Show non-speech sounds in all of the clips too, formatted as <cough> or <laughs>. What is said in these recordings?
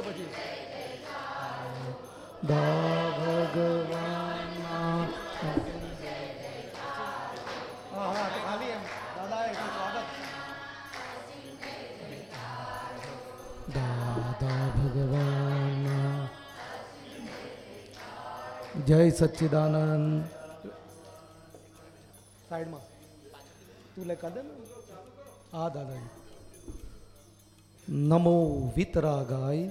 આવશે પછી દા હા હા ખાલી એમ. દાદા એ સ્વાગત. દાદા ભગવાનના જય સચ્ચિદાનંદ. સાઈડમાં. તું લે દે ને? હા દાદાજી. નમો વિતરાગાય.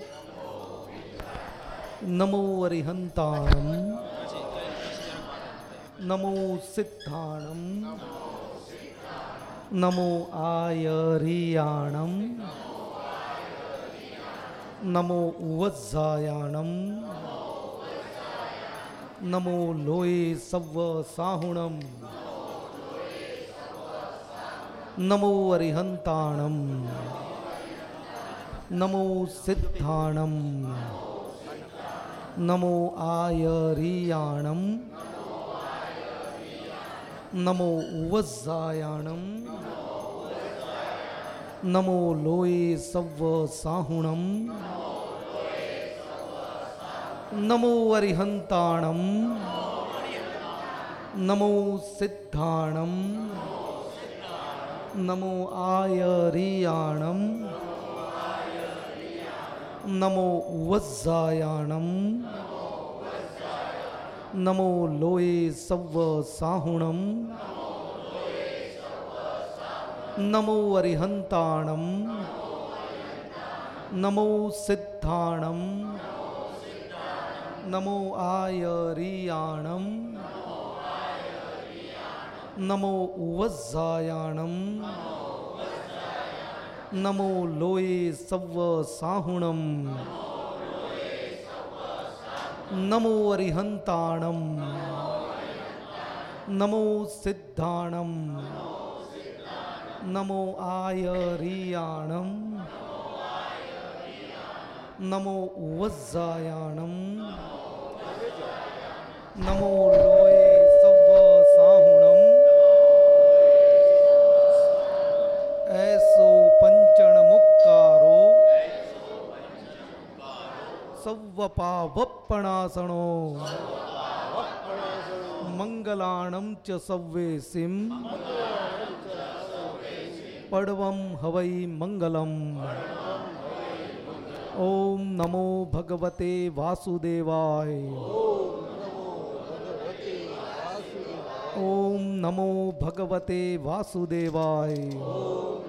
નમો અરિહંતાણમ નમો સિદ્ધાણમ નમો આયરિયાણમ નમો ઉવઝાયાણમ નમો લોય સવ સાહુણમ નમો અરિહંતાણમ નમો સિદ્ધાણમ નમો આયરિયાણમ નમો વજ્જાયાણમ નમો લોય સવ સાહુણમ નમો અરિહંતાણમ નમો સિદ્ધાણમ નમો આયરિયાણમ નમો ઉવઝાયાણમ નમો લોય સવ સાહુણમ નમો અરિહંતાણમ નમો સિદ્ધાણમ નમો આયરિયાણમ નમો ઉવઝાયાણમ નમો લોય સવ સાહુણમ નમો અરિહંતાણમ નમો સિદ્ધાણમ નમો આયરિયાણમ નમો વજ્જાયાણમ નમો લોય એસો પંચણ મુક્કારો સવ્વપાવપણાસણો મંગલાણમ ચ સવ્વેસિમ પડવમ હવૈ મંગલમ ઓમ નમો ભગવતે વાસુદેવાય ઓમ નમો ભગવતે વાસુદેવાય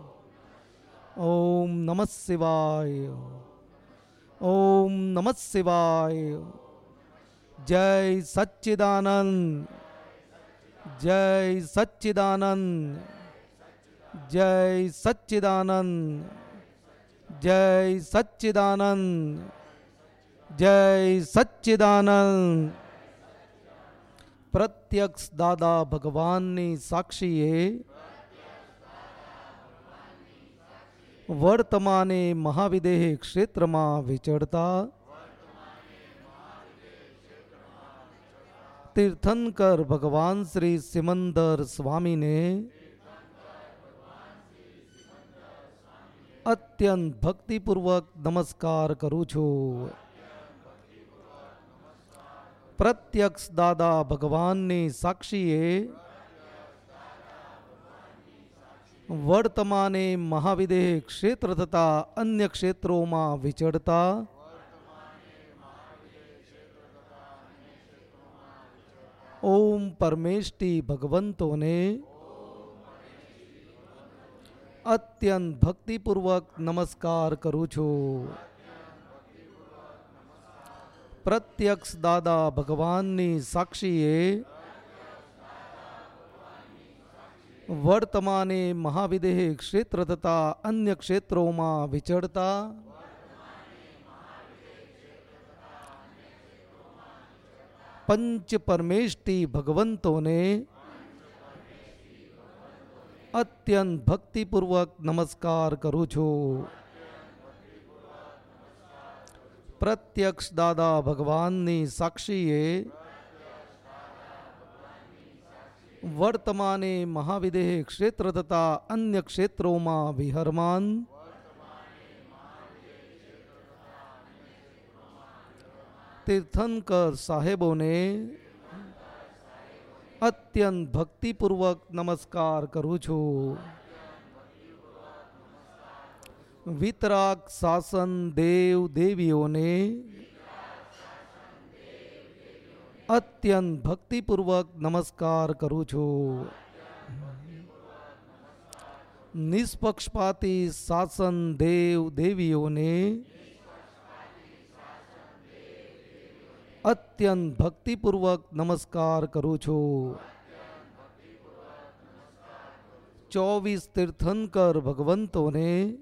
ઓમ નમઃ શિવાય. ઓમ નમઃ શિવાય. જય સચ્ચિદાનંદ. જય સચ્ચિદાનંદ. જય સચ્ચિદાનંદ. જય સચ્ચિદાનંદ. જય સચ્ચિદાનંદ. પ્રત્યક્ષ દાદા ભગવાનની સાક્ષીએ વર્તમાને મહાવિદેહ ક્ષેત્રમાં વિચરતા. તીર્થંકર ભગવાન શ્રી સિમંદર સ્વામીને અત્યંત ભક્તિપૂર્વક નમસ્કાર કરું છું. પ્રત્યક્ષ દાદા ભગવાનની સાક્ષીએ વર્તમાને મહાવિદેહ ક્ષેત્ર તથા અન્ય ક્ષેત્રોમાં વિચરતા ઓમ પરમેષ્ટિ ભગવંતોને અત્યંત ભક્તિપૂર્વક નમસ્કાર કરું છું. પ્રત્યક્ષ દાદા ભગવાનની સાક્ષીએ વર્તમાને મહાવિદેહ ક્ષેત્ર તથા અન્ય ક્ષેત્રોમાં વિચરતા પંચ પરમેષ્ટી ભગવંતોને અત્યંત ભક્તિપૂર્વક નમસ્કાર કરું છું. પ્રત્યક્ષ દાદા ભગવાનની સાક્ષીએ વર્તમાને મહાવિદેહ ક્ષેત્ર તથા અન્ય ક્ષેત્રોમાં વિહરમાન તીર્થંકર સાહેબોને અત્યંત ભક્તિપૂર્વક નમસ્કાર કરું છું વિતરાગ શાસન દેવ દેવીઓને અત્યંત ભક્તિપૂર્વક નમસ્કાર કરું છું. નિષ્પક્ષપાતી શાસન દેવ દેવીઓને અત્યંત ભક્તિપૂર્વક નમસ્કાર કરું છું. ચોવીસ તીર્થંકર ભગવંતોને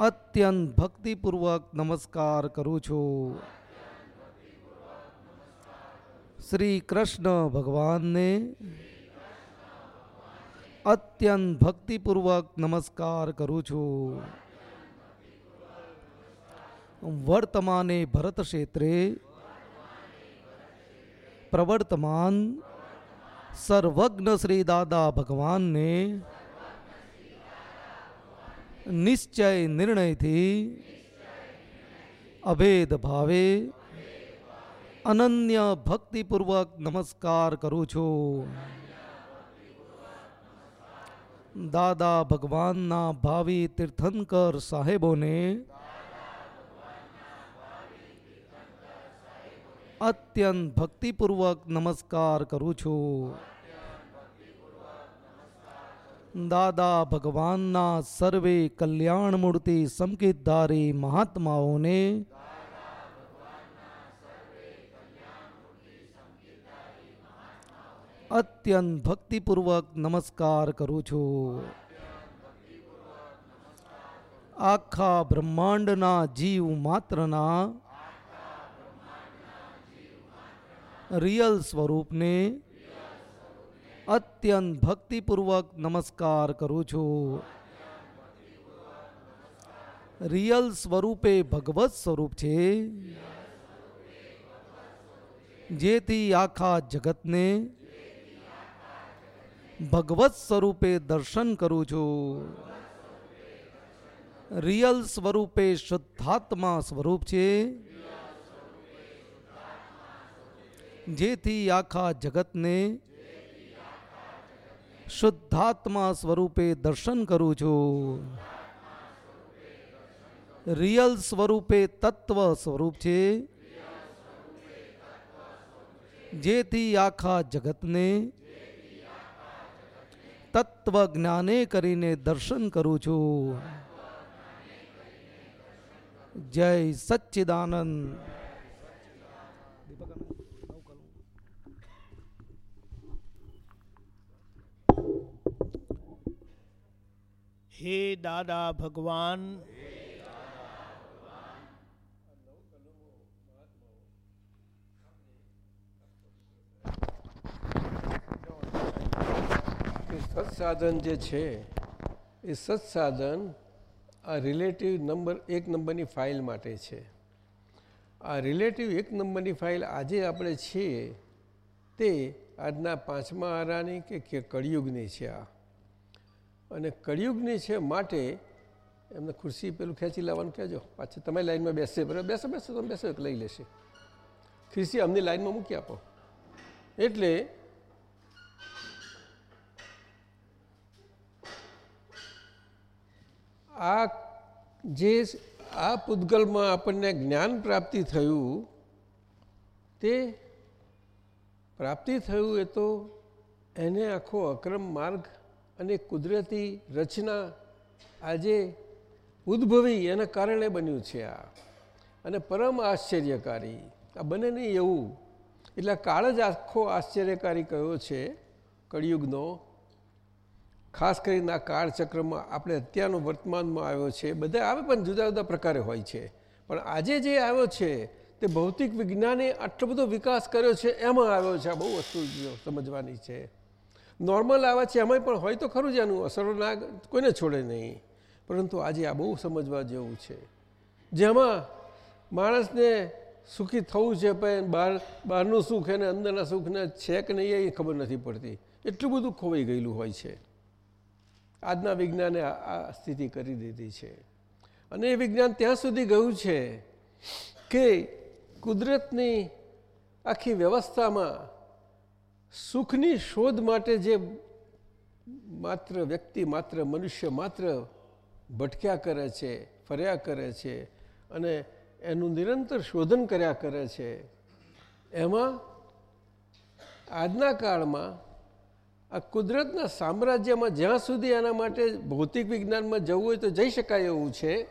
અત્યંત ભક્તિપૂર્વક નમસ્કાર કરું છું. શ્રી કૃષ્ણ ભગવાનને અત્યંત ભક્તિપૂર્વક નમસ્કાર કરું છું. વર્તમાને ભરત ક્ષેત્રે પ્રવર્તમાન સર્વજ્ઞ શ્રી દાદા ભગવાનને નિશ્ચય નિર્ણયથી અભેદ ભાવે અનન્ય ભક્તિપૂર્વક નમસ્કાર કરું છું. દાદા ભગવાનના ભાવિ તીર્થંકર સાહેબોને અત્યંત ભક્તિપૂર્વક નમસ્કાર કરું છું. દાદા ભગવાનના સર્વે કલ્યાણ મૂર્તિ સંકેતધારી મહાત્માઓને અત્યંત ભક્તિપૂર્વક નમસ્કાર કરું છું આખા બ્રહ્માંડના જીવ માત્રના રિયલ સ્વરૂપને અત્યંત ભક્તિપૂર્વક નમસ્કાર કરું છું રિયલ સ્વરૂપે ભગવત સ્વરૂપ છે જેથી આખા જગતને ભગવત સ્વરૂપે દર્શન કરું છું રિયલ સ્વરૂપે શુદ્ધાત્મા સ્વરૂપ છે જેથી આખા જગતને શુદ્ધાત્મા સ્વરૂપે દર્શન કરું છું રિયલ સ્વરૂપે તત્વ સ્વરૂપ છે જેથી આખા જગતને તત્વ જ્ઞાને કરીને દર્શન કરું છું. જય સચ્ચિદાનંદ. હે દાદા ભગવાન સત્સાધન જે છે, એ સત્સાધન આ રિલેટિવ નંબર એક નંબરની ફાઇલ માટે છે. આ રિલેટિવ એક નંબરની ફાઇલ આજે આપણે છીએ તે આજના પાંચમા આરાની કે કળિયુગની છે આ. અને કળિયુગની છે માટે એમને ખુરશી પેલું ખેંચી લાવવાનું કહેજો. પાછી તમે લાઈનમાં બેસશે બરાબર? બેસો બેસો, તમે બેસો લઈ લેશે. ખુરશી અમની લાઈનમાં મૂકી આપો. એટલે આ જે આ પૂતગલમાં આપણને જ્ઞાન પ્રાપ્તિ થયું, તે પ્રાપ્તિ થયું એ તો એને આખો અક્રમ માર્ગ અને કુદરતી રચના આજે ઉદ્ભવી એના કારણે બન્યું છે આ. અને પરમ આશ્ચર્યકારી. આ બને નહીં એવું. એટલે કાળ જ આખો આશ્ચર્યકારી કયો છે, કળિયુગનો ખાસ કરીને આ કાળચક્રમાં આપણે અત્યારનો વર્તમાનમાં આવ્યો છે, બધા આવે પણ જુદા જુદા પ્રકારે હોય છે. પણ આજે જે આવ્યો છે, તે ભૌતિક વિજ્ઞાને આટલો બધો વિકાસ કર્યો છે, એમાં આવ્યો છે આ બહુ વસ્તુ સમજવાની છે. નોર્મલ આવે છે, એમાંય પણ હોય તો ખરું જ એનું અસરો ના, કોઈને છોડે નહીં. પરંતુ આજે આ બહુ સમજવા જેવું છે. જેમાં માણસને સુખી થવું છે પણ બહાર બહારનું સુખ એને અંદરના સુખને છે કે નહીં એ ખબર નથી પડતી. એટલું બધું ખોવાઈ ગયેલું હોય છે. આજના વિજ્ઞાને આ સ્થિતિ કરી દીધી છે. અને એ વિજ્ઞાન ત્યાં સુધી ગયું છે કે કુદરતની આખી વ્યવસ્થામાં સુખની શોધ માટે જે માત્ર વ્યક્તિ, માત્ર મનુષ્ય, માત્ર ભટક્યા કરે છે, ફર્યા કરે છે અને એનું નિરંતર શોધન કર્યા કરે છે, એમાં આજના કાળમાં આ કુદરતના સામ્રાજ્યમાં જ્યાં સુધી એના માટે ભૌતિક વિજ્ઞાનમાં જવું હોય તો જઈ શકાય એવું છે.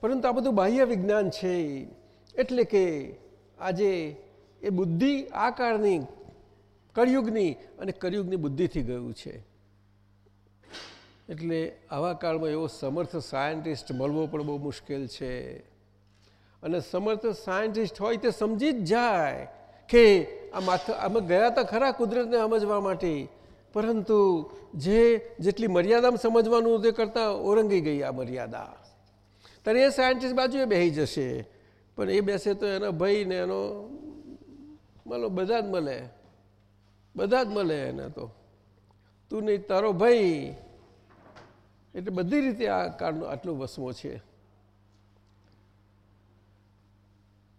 પરંતુ આ બધું બાહ્ય વિજ્ઞાન છે એટલે કે આજે એ બુદ્ધિ આ કાળની કળિયુગની અને કળિયુગની બુદ્ધિથી ગયું છે. એટલે આવા કાળમાં એવો સમર્થ સાયન્ટિસ્ટ મળવો પણ બહુ મુશ્કેલ છે. અને સમર્થ સાયન્ટિસ્ટ હોય તે સમજી જ જાય કે આ માથા અમે ગયા હતા ખરા કુદરતને સમજવા માટે. પરંતુ જે જેટલી મર્યાદામાં સમજવાનું તે કરતાં ઓરંગી ગઈ આ મર્યાદા. ત્યારે એ સાયન્ટિસ્ટ બાજુએ બેસી જશે. પણ એ બેસે તો એનો ભય ને એનો મતલબ બધા જ મળે. બધા જ મળે એને તો. તું નહીં, તારો ભાઈ એટલે બધી રીતે આ કાળનું આટલો વસમો છે.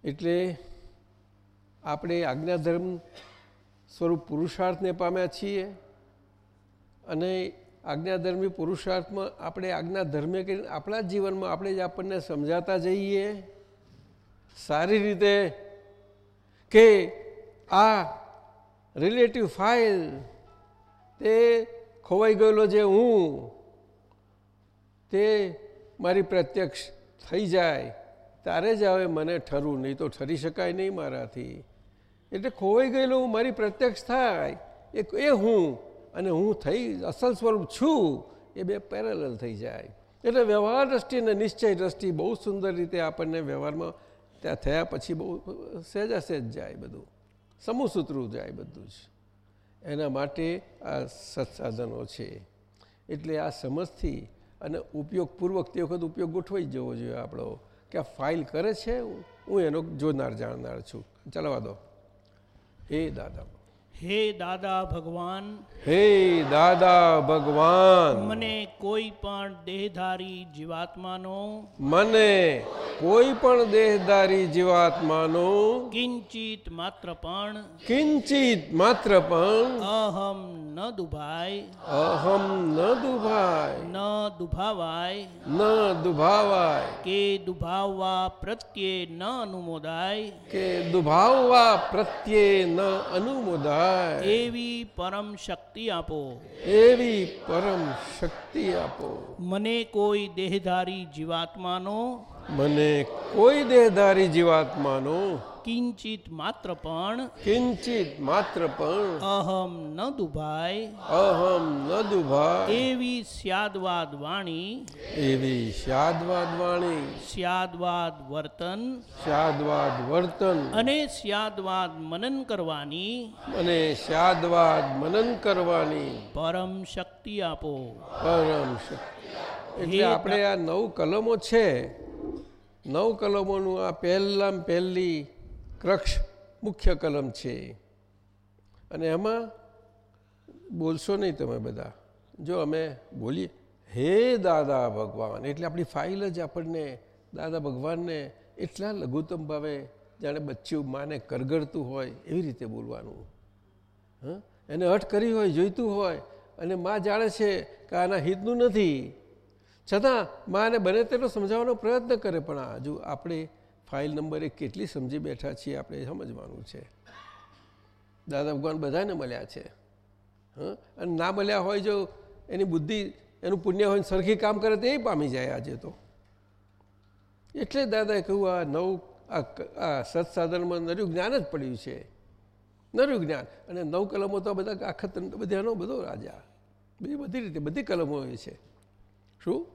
એટલે આપણે આજ્ઞાધર્મ સ્વરૂપ પુરુષાર્થને પામ્યા છીએ. અને આજ્ઞાધર્મી પુરુષાર્થમાં આપણે આજ્ઞાધર્મે કરીને આપણા જીવનમાં આપણે જ આપણને સમજાતા જઈએ. સારી રીતે કે આ રિલેટિવ ફાઇલ તે ખોવાઈ ગયેલો જે હું, તે મારી પ્રત્યક્ષ થઈ જાય. ત્યારે જ હવે મને ઠરવું, નહીં તો ઠરી શકાય નહીં મારાથી. એટલે ખોવાઈ ગયેલું મારી પ્રત્યક્ષ થાય એ હું અને હું થઈ, અસલ સ્વરૂપ છું, એ બે પેરેલલ થઈ જાય. એટલે વ્યવહાર દ્રષ્ટિ અને નિશ્ચય દ્રષ્ટિ બહુ સુંદર રીતે આપણને વ્યવહારમાં ત્યાં થયા પછી બહુ સહેજા સહેજ જાય બધું. સમૂહ સૂતરું જાય બધું જ. એના માટે આ સત્સાધનો છે. એટલે આ સમજથી અને ઉપયોગપૂર્વક તે વખત ઉપયોગ ગોઠવાઈ જવો જોઈએ આપણો. કે આ ફાઇલ કરે છે, હું એનો જોનાર, જાણનાર છું. ચલાવવા દો. એ દાદા હે દાદા ભગવાન હે દાદા ભગવાન. મને કોઈ પણ દેહધારી જીવાત્માનો મને કોઈ પણ દેહધારી જીવાત્માનો કિંચિત માત્ર પણ કિંચિત માત્ર પણ અહમ ન દુભાય અહમ ન દુભાય. ન દુભાવાય ન દુભાવાય. કે દુભાવવા પ્રત્યે ન અનુમોદાય. કે દુભાવવા પ્રત્યે ન અનુમોદાય. એવી પરમ શક્તિ આપો. એવી પરમ શક્તિ આપો. મને કોઈ દેહધારી જીવાત્માનો મને કોઈ દેહધારી જીવાત્માનો કિંચિત માત્ર પણ કિંચિત માત્ર પણ અહમ ન દુભાય અહમ ન દુભાય એવી સ્યાદવાદ વાણી એવી સ્યાદવાદ વાણી સ્યાદવાદ વર્તન સ્યાદવાદ વર્તન અને સ્યાદવાદ મનન કરવાની અને સ્યાદવાદ મનન કરવાની પરમ શક્તિ આપો. પરમ શક્તિ. એટલે આપણે આ નવ કલમો છે. નવ કલમોનું આ પહેલાં પહેલી ક્રક્ષ મુખ્ય કલમ છે. અને એમાં બોલશો નહીં તમે બધા. જો અમે બોલીએ, હે દાદા ભગવાન, એટલે આપણી ફાઇલ જ આપણને દાદા ભગવાનને એટલા લઘુત્તમ ભાવે જાણે બચ્ચું માને કરગડતું હોય એવી રીતે બોલવાનું. હા? એને હઠ કરી હોય, જોઈતું હોય, અને મા જાણે છે કે આના હિતનું નથી. છતાં માને બને તેટલો સમજાવવાનો પ્રયત્ન કરે પણ હજુ આપણે ફાઇલ નંબર કેટલી સમજી બેઠા છીએ આપણે સમજવાનું છે. દાદા ભગવાન બધાને મળ્યા છે. હં? અને ના મળ્યા હોય જો એની બુદ્ધિ, એનું પુણ્ય હોય સરખી કામ કરે તો એ પામી જાય આજે તો. એટલે દાદાએ કહ્યું, આ નવ, આ સત્સાધનમાં નર્યું જ્ઞાન જ પડ્યું છે. નર્યું જ્ઞાન. અને નવ કલમો તો બધા આખા બધાનો બધો રાજા. બધી બધી રીતે, બધી કલમો હોય છે. શું?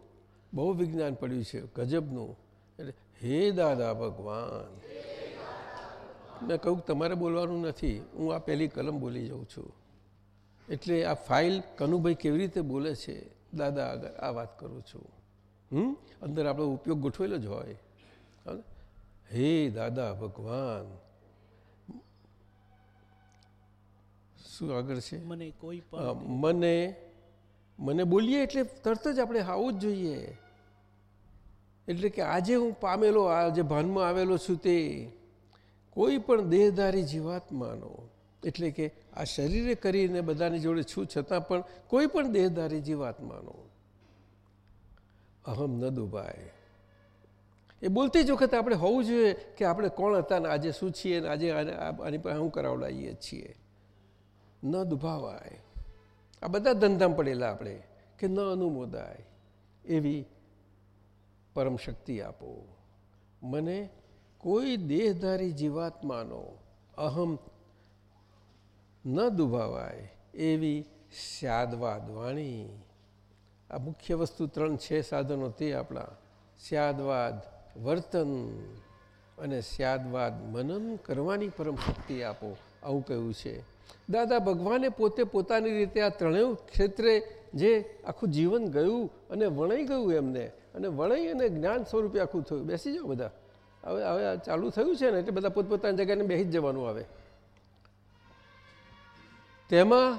બહુ વિજ્ઞાન પડ્યું છે ગજબનું. એટલે હે દાદા ભગવાન. મેં કહું તમારે બોલવાનું નથી. હું આ પહેલી કલમ બોલી જાઉં છું. એટલે આ ફાઇલ કનુભાઈ કેવી રીતે બોલે છે? દાદા આગળ આ વાત કરું છું. હમ? અંદર આપણો ઉપયોગ ગોઠવેલો જ હોય. હે દાદા ભગવાન. શું આગળ છે? મને કોઈ મને મને બોલીએ એટલે તરત જ આપણે આવું જ જોઈએ. એટલે કે આજે હું પામેલો, આજે ભાનમાં આવેલો છું તે કોઈ પણ દેહધારી જીવાત્માનો, એટલે કે આ શરીરે કરીને બધાની જોડે છું છતાં પણ કોઈ પણ દેહધારી જીવાત્માનો. અહમ ન દુભાય. એ બોલતી જ વખતે આપણે હોવું જોઈએ કે આપણે કોણ હતા ને આજે શું છીએ ને આજે આની પાસે હું કરાવડાવીએ છીએ. ન દુભાવાય. આ બધા ધંધામાં પડેલા આપણે, કે ન અનુમોદાય. એવી પરમ શક્તિ આપો. મને કોઈ દેહધારી જીવાત્માનો અહમ ન દુભાવાય એવી સ્યાદવાદ વાણી. આ મુખ્ય વસ્તુ ત્રણ છે સાધનો તે આપણા. સ્યાદવાદ વર્તન અને સ્યાદવાદ મનન કરવાની પરમ શક્તિ આપો. આવું કહ્યું છે. દાદા, ભગવાને પોતે પોતાની રીતે આ ત્રણેય ક્ષેત્રે જે આખું જીવન ગયું અને વણાઈ ગયું એમને અને વણાઈ અને જ્ઞાન સ્વરૂપે આખું થયું. બેસી જાઓ બધા. હવે હવે ચાલુ થયું છે ને, એટલે બધા પોતપોતાની જગ્યાને બેસી જવાનું આવે. તેમાં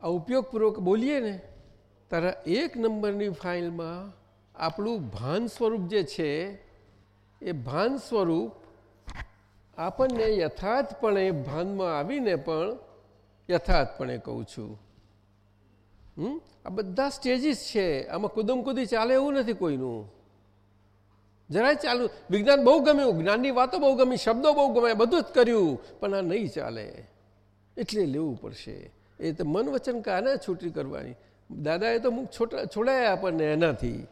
આ ઉપયોગપૂર્વક બોલીએ ને, તારા એક નંબરની ફાઇલમાં આપણું ભાન સ્વરૂપ જે છે, એ ભાન સ્વરૂપ આપણને યથાર્થપણે ભાનમાં આવીને પણ યથાર્થપણે કહું છું. આ બધા સ્ટેજીસ છે. આમાં કુદમ કુદી ચાલે એવું નથી કોઈનું. જરાય ચાલુ વિજ્ઞાન બહુ ગમ્યું જ્ઞાનની વાતો બહુ ગમી, શબ્દો બહુ ગમે બધું જ કર્યું, પણ આ નહીં ચાલે. એટલે લેવું પડશે. એ તો મન વચન કાને છૂટી કરવાની? દાદાએ તો મુખ છોટા છોડાયા આપણને એનાથી.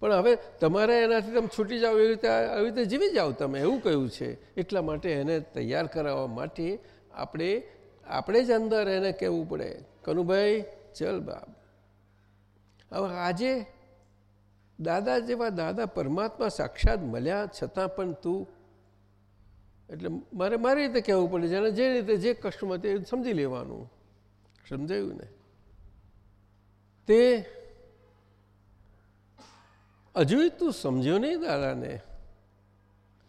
પણ હવે તમારે એનાથી તમે છૂટી જાઓ, એવી રીતે આવી રીતે જીવી જાઓ તમે, એવું કહ્યું છે? એટલા માટે એને તૈયાર કરાવવા માટે આપણે આપણે જ અંદર એને કહેવું પડે. કનુભાઈ ચલ બાપ. હવે આજે દાદા જેવા દાદા પરમાત્મા સાક્ષાત મળ્યા છતાં પણ તું એટલે મારે મારી રીતે કહેવું પડે જેને જે રીતે જે કષ્ટમાં તે સમજી લેવાનું. સમજાયું ને? તે હજુ તું સમજ્યો નહીં દાદાને?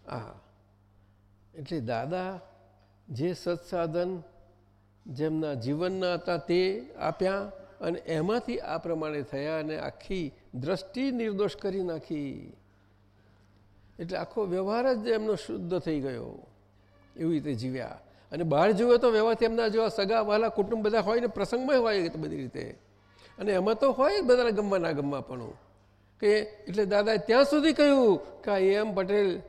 હા એટલે દાદા જે સત્સાધન જેમના જીવનના હતા તે આપ્યા અને એમાંથી આ પ્રમાણે થયા અને આખી દ્રષ્ટિ નિર્દોષ કરી નાખી. એટલે આખો વ્યવહાર જ એમનો શુદ્ધ થઈ ગયો. એવી રીતે જીવ્યા. અને બહાર જુએ તો વ્યવહાર તેમના જેવા સગા વાલા કુટુંબ બધા હોય ને પ્રસંગમાં હોય બધી રીતે. અને એમાં તો હોય જ બધાના ગમવા ના ગમવા પણ. કે એટલે દાદાએ ત્યાં સુધી કહ્યું કે આ એમ પટેલ,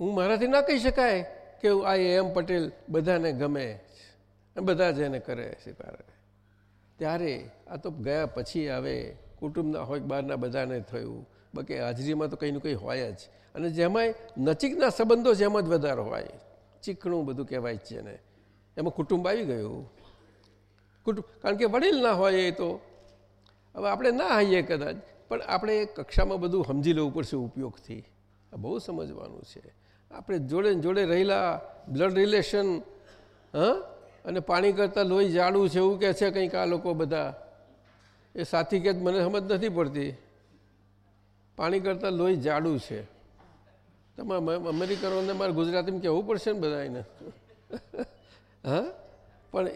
હું મારાથી ના કહી શકાય કે આ એમ પટેલ બધાને ગમે. બધા જ એને કરે સ્વીકારે ત્યારે આ તો ગયા પછી આવે, કુટુંબના હોય બહારના બધાને થયું. બાકી હાજરીમાં તો કંઈનું કંઈ હોય જ. અને જેમાંય નજીકના સંબંધો જેમાં જ વધારે હોય. ચીકણું બધું કહેવાય છે ને એમાં કુટુંબ આવી ગયું. કુટુંબ કારણ કે વડીલ ના હોય એ તો. હવે આપણે ના હઈએ કદાચ. પણ આપણે કક્ષામાં બધું સમજી લેવું પડશે ઉપયોગથી. આ બહુ સમજવાનું છે. આપણે જોડે જોડે રહેલા બ્લડ રિલેશન, હા? અને પાણી કરતાં લોહી જાડું છે એવું કહે છે કંઈક આ લોકો બધા. એ સાથી કે મને સમજ નથી પડતી. પાણી કરતાં લોહી જાડું છે. તમારે અમેરિકનોને મારે ગુજરાતીમાં કહેવું પડશે ને બધા એને? <laughs> હા? પણ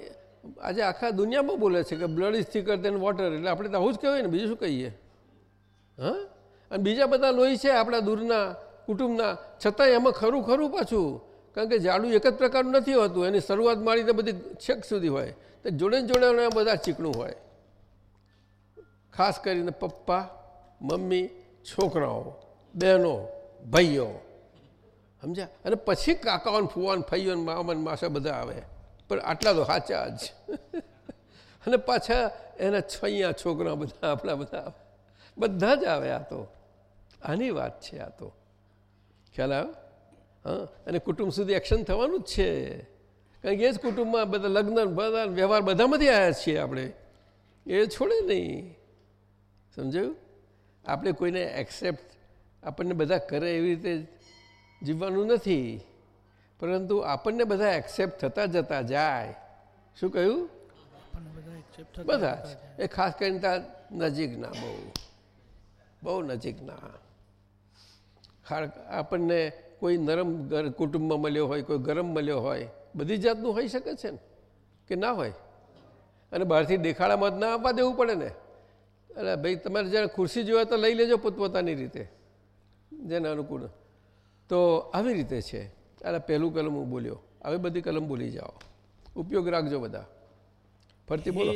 આજે આખા દુનિયામાં બોલે છે કે blood is thicker than water એટલે આપણે તો આવું જ કહેવાય ને, બીજું શું કહીએ? હા? અને બીજા બધા લોહી છે આપણા દૂરના કુટુંબના, છતાંય એમાં ખરું ખરું પાછું. કારણ કે જાડું એક જ પ્રકારનું નથી હોતું. એની શરૂઆત તો બધી છેક સુધી હોય. તો જોડે જોડે બધા ચીકણું હોય. ખાસ કરીને પપ્પા, મમ્મી, છોકરાઓ, બહેનો, ભાઈઓ. સમજ્યા? અને પછી કાકાઓને, ફુવાન ફૈયોને મામાને, માસા બધા આવે. પણ આટલા તો સાચા જ. <laughs> અને પાછા એના છૈયા, છોકરા બધા, આપણા બધા બધા જ આવે આ તો. આની વાત છે આ તો. ખ્યાલ આવે હા? અને કુટુંબ સુધી એક્શન થવાનું જ છે. કારણ કે એ જ કુટુંબમાં બધા લગ્ન બધા વ્યવહાર બધામાંથી આવ્યા છીએ આપણે. એ છોડે નહીં. સમજાયું? આપણે કોઈને એક્સેપ્ટ આપણને બધા કરે એવી રીતે જીવવાનું નથી. પરંતુ આપણને બધા એક્સેપ્ટ થતા જતા જાય. શું કહ્યું? બધા એ ખાસ કરીને ત્યાં નજીકના બહુ. બહુ નજીકના. આપણને કોઈ નરમ કુટુંબમાં મળ્યો હોય, કોઈ ગરમ મળ્યો હોય, બધી જાતનું હોઈ શકે છે ને? કે ના હોય? અને બહારથી દેખાડામાં જ ના આપવા દેવું પડે ને? અરે ભાઈ, તમારે જ્યારે ખુરશી જોવા તો લઈ લેજો પોતપોતાની રીતે, જેને અનુકૂળ. તો આવી રીતે છે. એટલે પહેલું કલમ હું બોલ્યો. હવે બધી કલમ બોલી જાઓ. ઉપયોગ રાખજો બધા. ફરતી બોલો.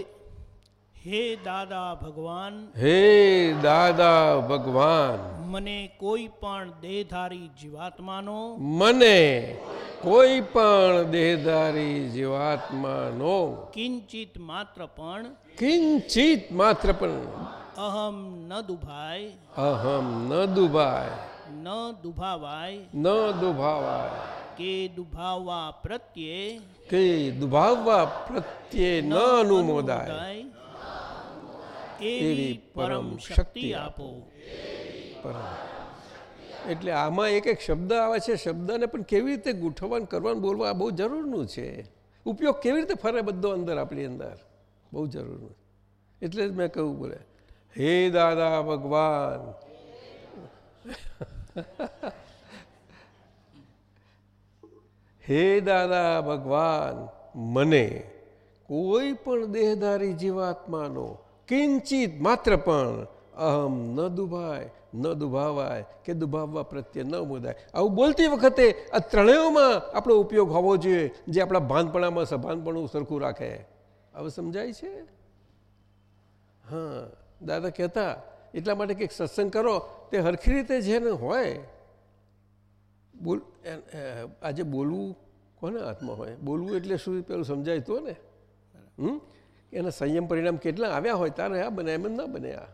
હે દાદા ભગવાન હે દાદા ભગવાન. મને કોઈ પણ દેહધારી જીવાત્માનો મને કોઈ પણ દેહધારી જીવાત્માનો. કિંચિત માત્ર પણ કિંચિત માત્ર પણ. અહમ ન દુભાય અહમ ન દુભાય. ન દુભાવાય ન દુભાવાય. કે દુભાવવા પ્રત્યે કે દુભાવવા પ્રત્યે ન અનુમોદાય. એવી પરમ શક્તિ આપો. પરમ. એટલે આમાં એક એક શબ્દ આવે છે શબ્દને પણ કેવી રીતે ગૂંઠવણ કરવાનું બોલવા આ બહુ જરૂરનું છે. ઉપયોગ કેવી રીતે ફરે બધો અંદર આપણી અંદર? બહુ જરૂરનું. એટલે જ મેં કહ્યું બોલે હે દાદા ભગવાન. <laughs> હે દાદા ભગવાન મને કોઈ પણ દેહધારી જીવાત્માનો કિંચિત માત્ર પણ અહમ ન દુભાય ન દુભાવાય કે દુભાવવા પ્રત્યે ન મુદાય આવું બોલતી વખતે આ ત્રણેયમાં આપણો ઉપયોગ હોવો જોઈએ જે આપણા ભાનપણામાં સભાનપણું સરખું રાખે હવે સમજાય છે હા દાદા કહેતા એટલા માટે કંઈક સત્સંગ કરો તે હરખી રીતે જેને હોય બોલ આજે બોલવું કોને હાથમાં હોય બોલવું એટલે શું પેલું સમજાય ને હમ એના સંયમ પરિણામ કેટલા આવ્યા હોય તારે આ બને એમ ના બને આ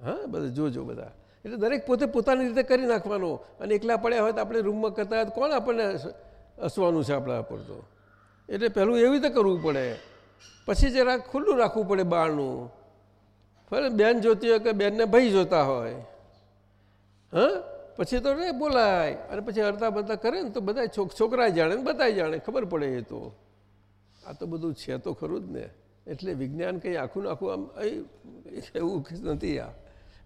હા, બધા જોજો બધા. એટલે દરેક પોતે પોતાની રીતે કરી નાખવાનો. અને એકલા પડ્યા હોય તો આપણે રૂમમાં કરતા હોય કોણ આપણને હસવાનું છે આપણા પર તો? એટલે પહેલું એવી રીતે કરવું પડે. પછી જરા ખુલ્લું રાખવું પડે બાળનું ફરે બેન જોતી હોય કે બેનને ભાઈ જોતા હોય. હા, પછી તો રે બોલાય. અને પછી હરતા બરતા કરે ને તો બધા છોક છોકરા જાણે ને બધા જાણે. ખબર પડે એ તો. આ તો બધું છે તો ખરું જ ને. એટલે વિજ્ઞાન કંઈ આખું આખું આમ એવું નથી આ.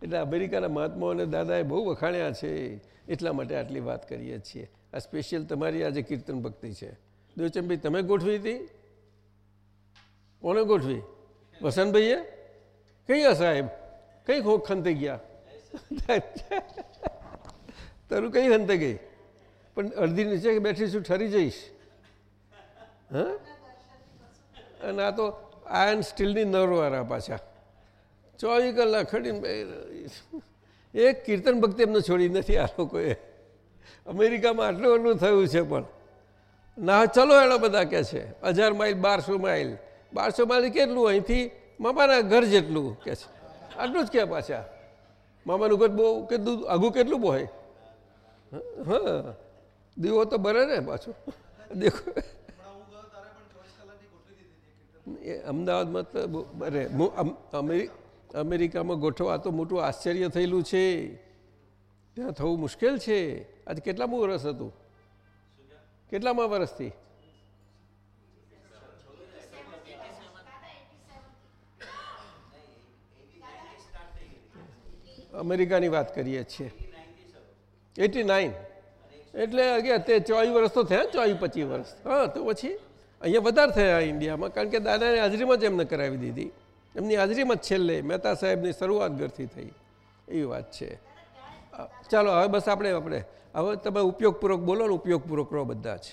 એટલે અમેરિકાના મહાત્માઓ અને દાદાએ બહુ વખાણ્યા છે, એટલા માટે આટલી વાત કરીએ છીએ. આ સ્પેશિયલ તમારી આજે કીર્તન ભક્તિ છે. દેવચંદભાઈ તમે ગોઠવી હતી? કોને ગોઠવી? વસંતભાઈએ? કઈ સાહેબ? કઈ ખોખ ખંતે ગયા? તારું કઈ ખંતે ગઈ? પણ અડધી નીચે બેઠી છું, ઠરી જઈશ. હા? અને આ તો આયન સ્ટીલની નરવાળા પાછા. ચોવીસ કલાક ખડીને એક કીર્તન ભક્તિ એમને છોડી નથી આ લોકોએ. અમેરિકામાં આટલું આટલું થયું છે પણ. ના, ચલો એનો બધા કહે છે. હજાર માઇલ, બારસો માઇલ. બારસો માઇલ કેટલું? અહીંથી મામાના ઘર જેટલું કહે છે. આટલું જ કહે પાછા. મામાનું ઘર બહુ કેટલું આઘું કેટલું હોય? હા દીવો તો બરે ને પાછું. દેખો. અમદાવાદમાં તો અમેરિ- અમેરિકામાં ગોઠવા તો મોટું આશ્ચર્ય થયેલું છે. ત્યાં થવું મુશ્કેલ છે. આજે કેટલામું વર્ષ હતું? કેટલામાં વર્ષથી અમેરિકાની વાત કરીએ છીએ. Eighty nine. એટલે અગિયાર, તે ચોવીસ વર્ષ તો થયા ચોવીસ પચીસ વર્ષ હા, તો પછી? અહીંયા વધારે થયા ઇન્ડિયામાં, કારણ કે દાદાની હાજરીમાં જ એમને કરાવી દીધી. એમની હાજરીમાં જ છેલ્લે મહેતા સાહેબની શરૂઆત ઘરથી થઈ. એવી વાત છે. ચાલો, હવે બસ આપણે આપણે, હવે તમે ઉપયોગપૂર્વક બોલો ને ઉપયોગપૂર્વક રહો બધા જ.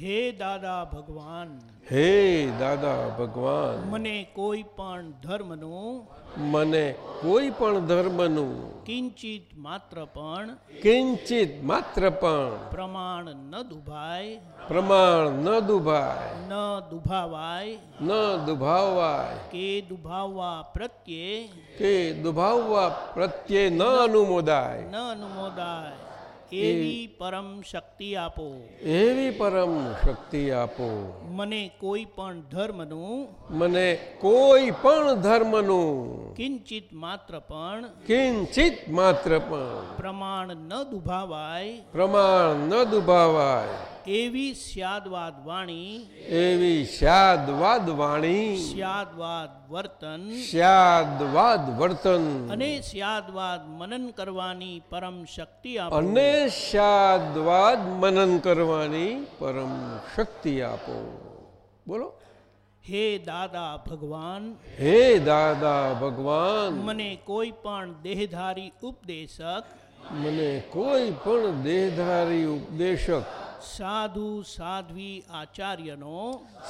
હે દાદા ભગવાન હે દાદા ભગવાન. મને કોઈ પણ ધર્મનું મને કોઈ પણ ધર્મનું કિંચિત માત્ર પણ કિંચિત માત્ર પણ પ્રમાણ ન દુભાય પ્રમાણ ન દુભાય. ન દુભાવાય ન દુભાવાય. કે દુભાવવા પ્રત્યે કે દુભાવવા પ્રત્યે ન અનુમોદાય. ન અનુમોદાય. એવી પરમ શક્તિ આપો. એવી પરમ શક્તિ આપો. મને કોઈ પણ ધર્મનું મને કોઈ પણ ધર્મનું કિંચિત માત્ર પણ કિંચિત માત્ર પણ પ્રમાણ ન દુભાવાય. પ્રમાણ ન દુભાવાય. એવી સ્યાદવાદ વાણી એવી શાદવાદ વાણી સ્યાદવાદ વર્તન સ્યાદવાદ વર્તન. અને સ્યાદવાદ મનન કરવાની પરમ શક્તિ આપો. અને શાદવાદ મનન કરવાની પરમ શક્તિ આપો. બોલો. હે દાદા ભગવાન હે દાદા ભગવાન. મને કોઈ પણ દેહધારી ઉપદેશક મને કોઈ પણ દેહધારી ઉપદેશક સાધુ સાધ્વી આચાર્યનો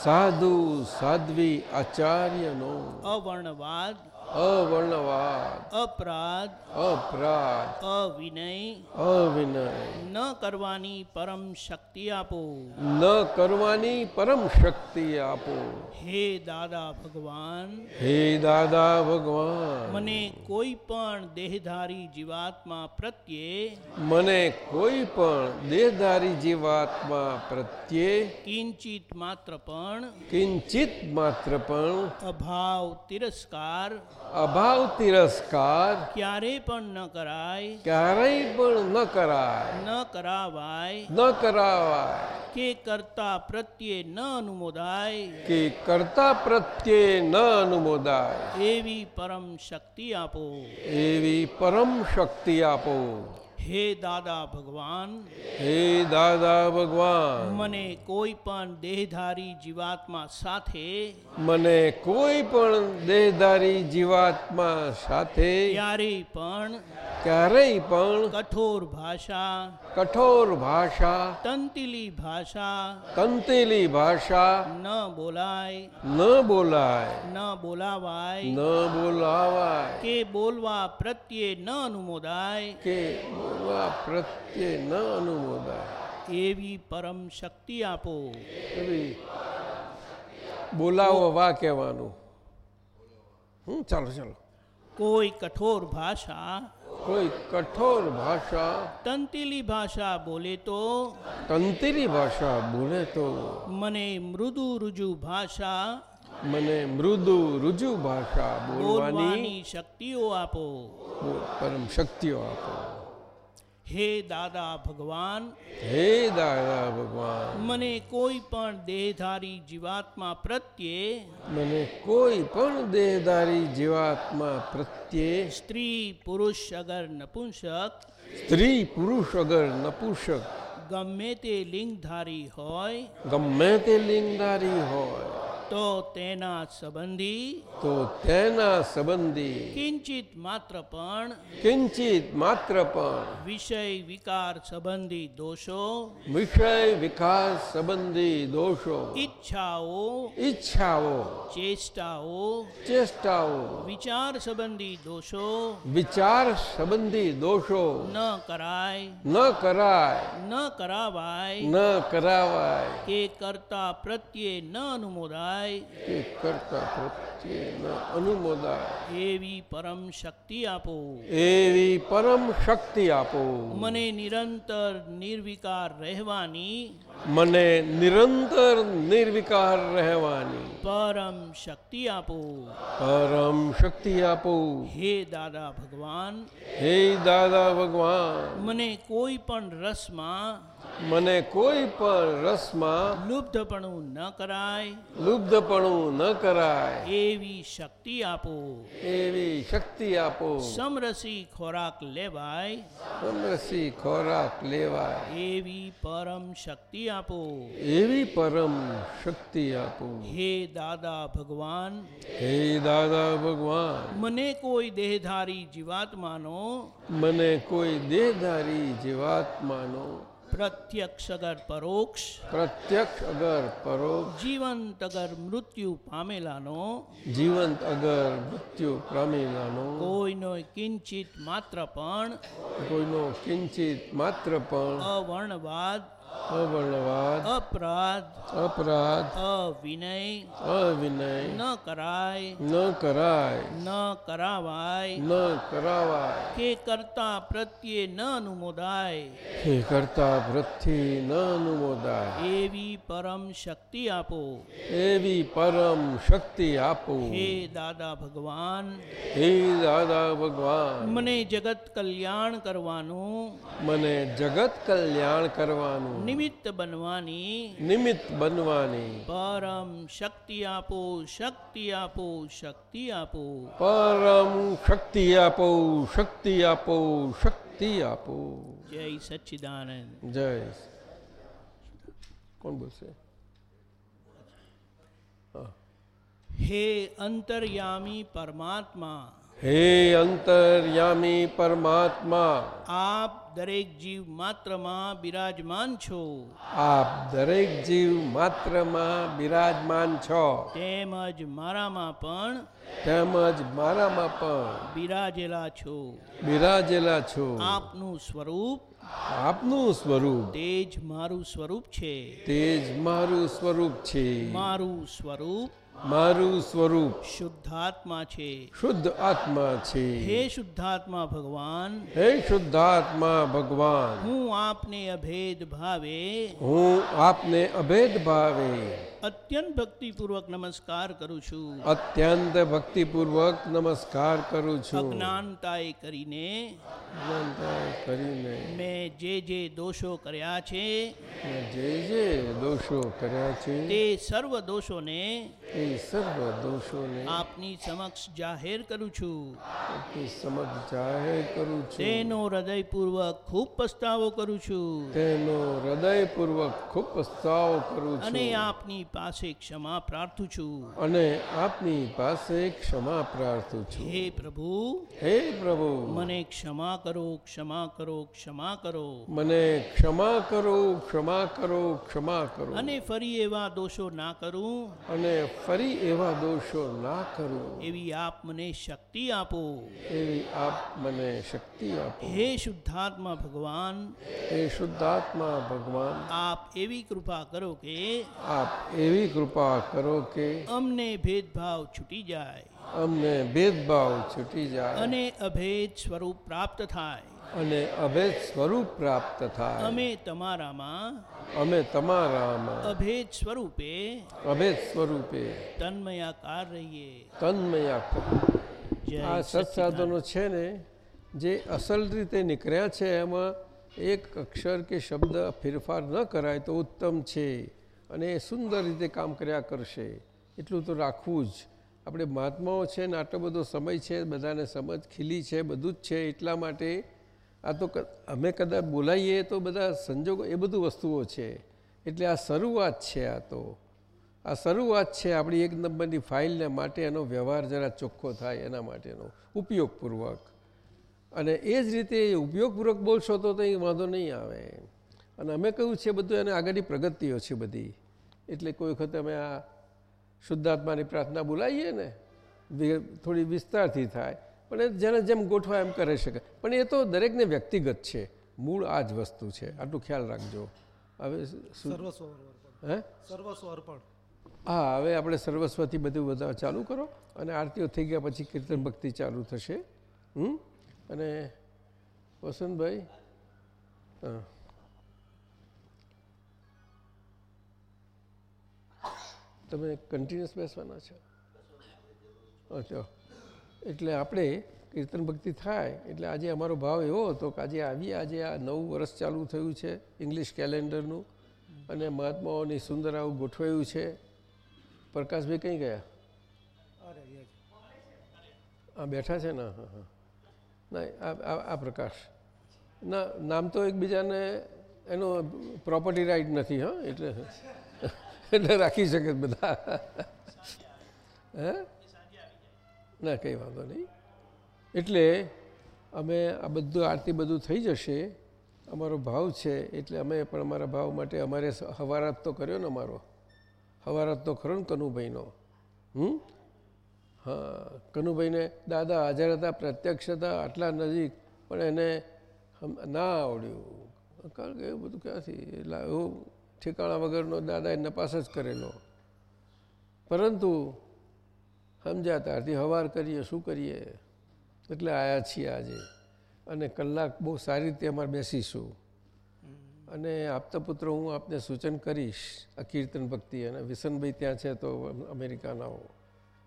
સાધુ સાધ્વી આચાર્યનો અવર્ણવાદ અવર્ણવાદ અપરાધ. અપરાધ. અવિનય. અવિનય. ન કરવાની પરમ શક્તિ આપો. ન કરવાની પરમ શક્તિ આપો. હે દાદા ભગવાન. હે દાદા ભગવાન. મને કોઈ પણ દેહધારી જીવાત્મા પ્રત્યે મને કોઈ પણ દેહધારી જીવાત્મા પ્રત્યે કિંચિત માત્ર પણ કિંચિત માત્ર પણ અભાવ તિરસ્કાર અભાવ તિરસ્કાર ક્યારે પણ ન કરાય ક્યારેય પણ ન કરાય. ન કરાવાય. ન કરાવાય. કે કરતા પ્રત્યે ન અનુમોદાય. કે કરતા પ્રત્યે ન અનુમોદાય. એવી પરમ શક્તિ આપો. એવી પરમ શક્તિ આપો. હે દાદા ભગવાન. હે દાદા ભગવાન. મને કોઈ પણ દેહધારી જીવાત્મા સાથે મને કોઈ પણ દેહધારી જીવાત્મા સાથે ક્યારેય પણ ક્યારેય પણ કઠોર ભાષા કઠોર ભાષા તંતિલી ભાષા તંતિલી ભાષા ન બોલાય ન બોલાય ન બોલાવાય ન બોલાવાય. કે બોલવા પ્રત્યે ન અનુમોદાય કે બોલવા પ્રત્યે ન અનુમોદાય એવી પરમ શક્તિ આપો એવી બોલાવો વા કહેવાનું હમ ચાલો ચાલો કોઈ કઠોર ભાષા કોઈ કઠોર ભાષા તંતિલી ભાષા બોલે તો કંતીલી ભાષા બોલે તો મને મૃદુ રુજુ ભાષા મને મૃદુ રુજુ ભાષા બોલવાની બોલવાની શક્તિઓ આપો બો- પરમ શક્તિઓ આપો હે દાદા ભગવાન હે દાદા ભગવાન. મને કોઈ પણ દેહધારી જીવાત્મા પ્રત્યે મને કોઈ પણ દેહધારી જીવાત્મા પ્રત્યે સ્ત્રી પુરુષ અગર નપુંસક સ્ત્રી પુરુષ અગર નપુષક ગમે તે લિંગધારી હોય ગમે તે લિંગધારી હોય તો તેના સંબંધી તો તેના સંબંધી કિંચિત માત્ર પણ કિંચિત માત્ર પણ વિષય વિકાર સંબંધી દોષો વિષય વિકાસ સંબંધી દોષો ઈચ્છાઓ ઈચ્છાઓ ચેષ્ટાઓ ચેષ્ટાઓ વિચાર સંબંધી દોષો વિચાર સંબંધી દોષો ન કરાય ન કરાય ન કરાવાય ન કરાવાય કે કરતા પ્રત્યે ન અનુમોદાય કે કરતા પ્રત્યેના અનુમોદાય એવી પરમ શક્તિ આપો. એવી પરમ શક્તિ આપો. મને નિરંતર નિર્વિકાર રહેવાની. મને નિરંતર નિર્વિકાર રહેવાની. પરમ શક્તિ આપો. પરમ શક્તિ આપો. હે દાદા ભગવાન. હે દાદા ભગવાન. મને કોઈ પણ રસમાં મને કોઈ પણ રસમાં લુબ્ધપણું ન કરાય. લુબ્ધપણું ન કરાય. એવી શક્તિ આપો. એવી શક્તિ આપો. સમરસી ખોરાક લેવાય. સમરસી ખોરાક લેવાય. એવી પરમ શક્તિ આપો. એવી પરમ શક્તિ આપો. હે દાદા ભગવાન. હે દાદા ભગવાન. મને કોઈ દેહધારી જીવાત્માનો. મને કોઈ દેહધારી જીવાત્માનો. પ્રત્યક્ષ અગર પરોક્ષ પ્રત્યક્ષ અગર પરોક્ષ જીવંત અગર મૃત્યુ પામેલાનો જીવંત અગર મૃત્યુ પામેલાનો કોઈનો કિંચિત માત્ર પણ કોઈનો કિંચિત માત્ર પણ અવર્ણવાદ અવર્ણવાદ અપરાધ અપરાધ અવિનય અવિનય ન કરાય ન કરાય ન કરાવાય ન કરાવાય કે કરતા પ્રત્યે ન અનુમોદાય હે કરતા વૃત્તિ ન અનુમોદાય એવી પરમ શક્તિ આપો એવી પરમ શક્તિ આપો હે દાદા ભગવાન હે દાદા ભગવાન મને જગત કલ્યાણ કરવાનું મને જગત કલ્યાણ કરવાનું નિમિત્ત બનવાની નિમિત્ત બનવાની પરમ શક્તિ આપો શક્તિ આપો શક્તિ આપો પરમ શક્તિ આપો શક્તિ આપો શક્તિ આપો જય સચ્ચિદાનંદ જય કોણ બોલશે હે અંતર્યામી પરમાત્મા હે અંતર્યામી પરમાત્મા આપ દરેક જીવ માત્રમાં બિરાજમાન છો. આપ દરેક જીવ માત્રમાં બિરાજમાન છો. તેમજ મારામાં પણ તેમજ મારામાં પણ બિરાજેલા છો. બિરાજેલા છો. આપનું સ્વરૂપ આપનું સ્વરૂપ તે જ મારું સ્વરૂપ છે. તે જ મારું સ્વરૂપ છે. મારું સ્વરૂપ મારું સ્વરૂપ. શુદ્ધાત્મા છે. શુદ્ધ આત્મા છે. હે શુદ્ધાત્મા ભગવાન. હે શુદ્ધાત્મા ભગવાન. હું આપને અભેદ ભાવે. હું આપને અભેદ ભાવે. અત્યંત ભક્તિપૂર્વક નમસ્કાર કરું છું. અત્યંત ભક્તિપૂર્વક નમસ્કાર કરું છું. અજ્ઞાનતાએ કરીને અજ્ઞાનતાએ કરીને મેં જે જે દોષો કર્યા છે જે જે દોષો કર્યા છે તે સર્વ દોષોને એ સર્વ દોષોને આપની સમક્ષ જાહેર કરું છું. આપની સમક્ષ જાહેર કરું છું. તેનો હૃદયપૂર્વક ખૂબ પસ્તાવો કરું છું. તેનો હૃદયપૂર્વક ખૂબ પસ્તાવો કરું અને આપની પાસે ક્ષમા પ્રાર્થું છું. અને આપની પાસે ક્ષમા પ્રાર્થું છું. હે પ્રભુ. હે પ્રભુ. મને ક્ષમા કરો ક્ષમા કરો ક્ષમા કરો. મને ક્ષમા કરો ક્ષમા કરો ક્ષમા કરો. અને ફરી એવા દોષો ના કરું. અને ફરી એવા દોષો ના કરું. એવી આપ મને શક્તિ આપો. એવી આપ મને શક્તિ આપો. હે શુદ્ધાત્મા ભગવાન. હે શુદ્ધાત્મા ભગવાન. આપ એવી કૃપા કરો કે આપ એવી કૃપા કરો કે અમને ભેદભાવ છૂટી જાય. અમને ભેદભાવ છૂટી જાય. અને અભેદ સ્વરૂપ પ્રાપ્ત થાય. અને અભેદ સ્વરૂપ પ્રાપ્ત થાય. અમે તમારામાં અમે તમારામાં અભેદ સ્વરૂપે અભેદ સ્વરૂપે તન્મયાકાર રહીએ. તન્મયા જય આ સત્સાધનો છે ને જે અસલ રીતે નીકળ્યા છે એમાં એક અક્ષર કે શબ્દ ફેરફાર ન કરાય તો ઉત્તમ છે. અને એ સુંદર રીતે કામ કર્યા કરશે. એટલું તો રાખવું જ. આપણે મહાત્માઓ છે ને, આટલો બધો સમય છે, બધાને સમજ ખીલી છે, બધું જ છે, એટલા માટે આ તો અમે કદાચ બોલાવીએ તો બધા સંજોગો, એ બધું વસ્તુઓ છે. એટલે આ શરૂઆત છે આ તો. આ શરૂઆત છે આપણી એક નંબરની ફાઇલને માટે, એનો વ્યવહાર જરા ચોખ્ખો થાય એના માટેનો, ઉપયોગપૂર્વક. અને એ જ રીતે ઉપયોગપૂર્વક બોલશો તો કંઈ વાંધો નહીં આવે. અને અમે કહ્યું છે બધું એને આગળની પ્રગતિઓ છે બધી. એટલે કોઈ વખત અમે આ શુદ્ધાત્માની પ્રાર્થના બોલાવીએ ને થોડી વિસ્તારથી થાય. પણ એ જેને જેમ ગોઠવા એમ કરી શકે. પણ એ તો દરેકને વ્યક્તિગત છે. મૂળ આ જ વસ્તુ છે. આટલું ખ્યાલ રાખજો. હવે હે? સર્વસ્વ અર્પણ. હા હવે આપણે સર્વસ્વથી બધું બધા ચાલુ કરો અને આરતીઓ થઈ ગયા પછી કીર્તન ભક્તિ ચાલુ થશે. હમ? અને વસંતભાઈ? હા. તમે કન્ટિન્યુઅસ બેસવાના છો. અચ્છા. એટલે આપણે કીર્તન ભક્તિ થાય, એટલે આજે અમારો ભાવ એવો હતો કે આજે આવી, આજે આ નવું વર્ષ ચાલુ થયું છે ઇંગ્લિશ કેલેન્ડરનું અને મહાત્માઓની સુંદર આવું ગોઠવાયું છે. પ્રકાશભાઈ કંઈ ગયા? આ બેઠા છે ને? હા હા. ના, આ- આ પ્રકાશ. ના, નામ તો એકબીજાને એનો પ્રોપર્ટી રાઇટ નથી, હા, એટલે એટલે રાખી શકે બધા. હે? ના, કંઈ વાંધો નહીં. એટલે અમે આ બધું આરતી બધું થઈ જશે. અમારો ભાવ છે, એટલે અમે પણ અમારા ભાવ માટે અમારે હવારાત તો કર્યો ને અમારો. હવારાત તો ખરો ને કનુભાઈનો. હમ? હા, કનુભાઈને દાદા હાજર હતા, પ્રત્યક્ષ હતા, આટલા નજીક, પણ એને ના આવડ્યું. કારણ કે એવું બધું ક્યાંથી? એટલે એવું ઠેકાણા વગરનો દાદાએ નપાસ જ કરેલો. પરંતુ સમજ્યા ત્યારથી હવાર કરીએ, શું કરીએ? એટલે આવ્યા છીએ આજે. અને કલાક બહુ સારી રીતે અમારે બેસીશું. અને આપતા પુત્ર, હું આપને સૂચન કરીશ, આ કીર્તન ભક્તિ. અને વિસનભાઈ ત્યાં છે તો અમેરિકાના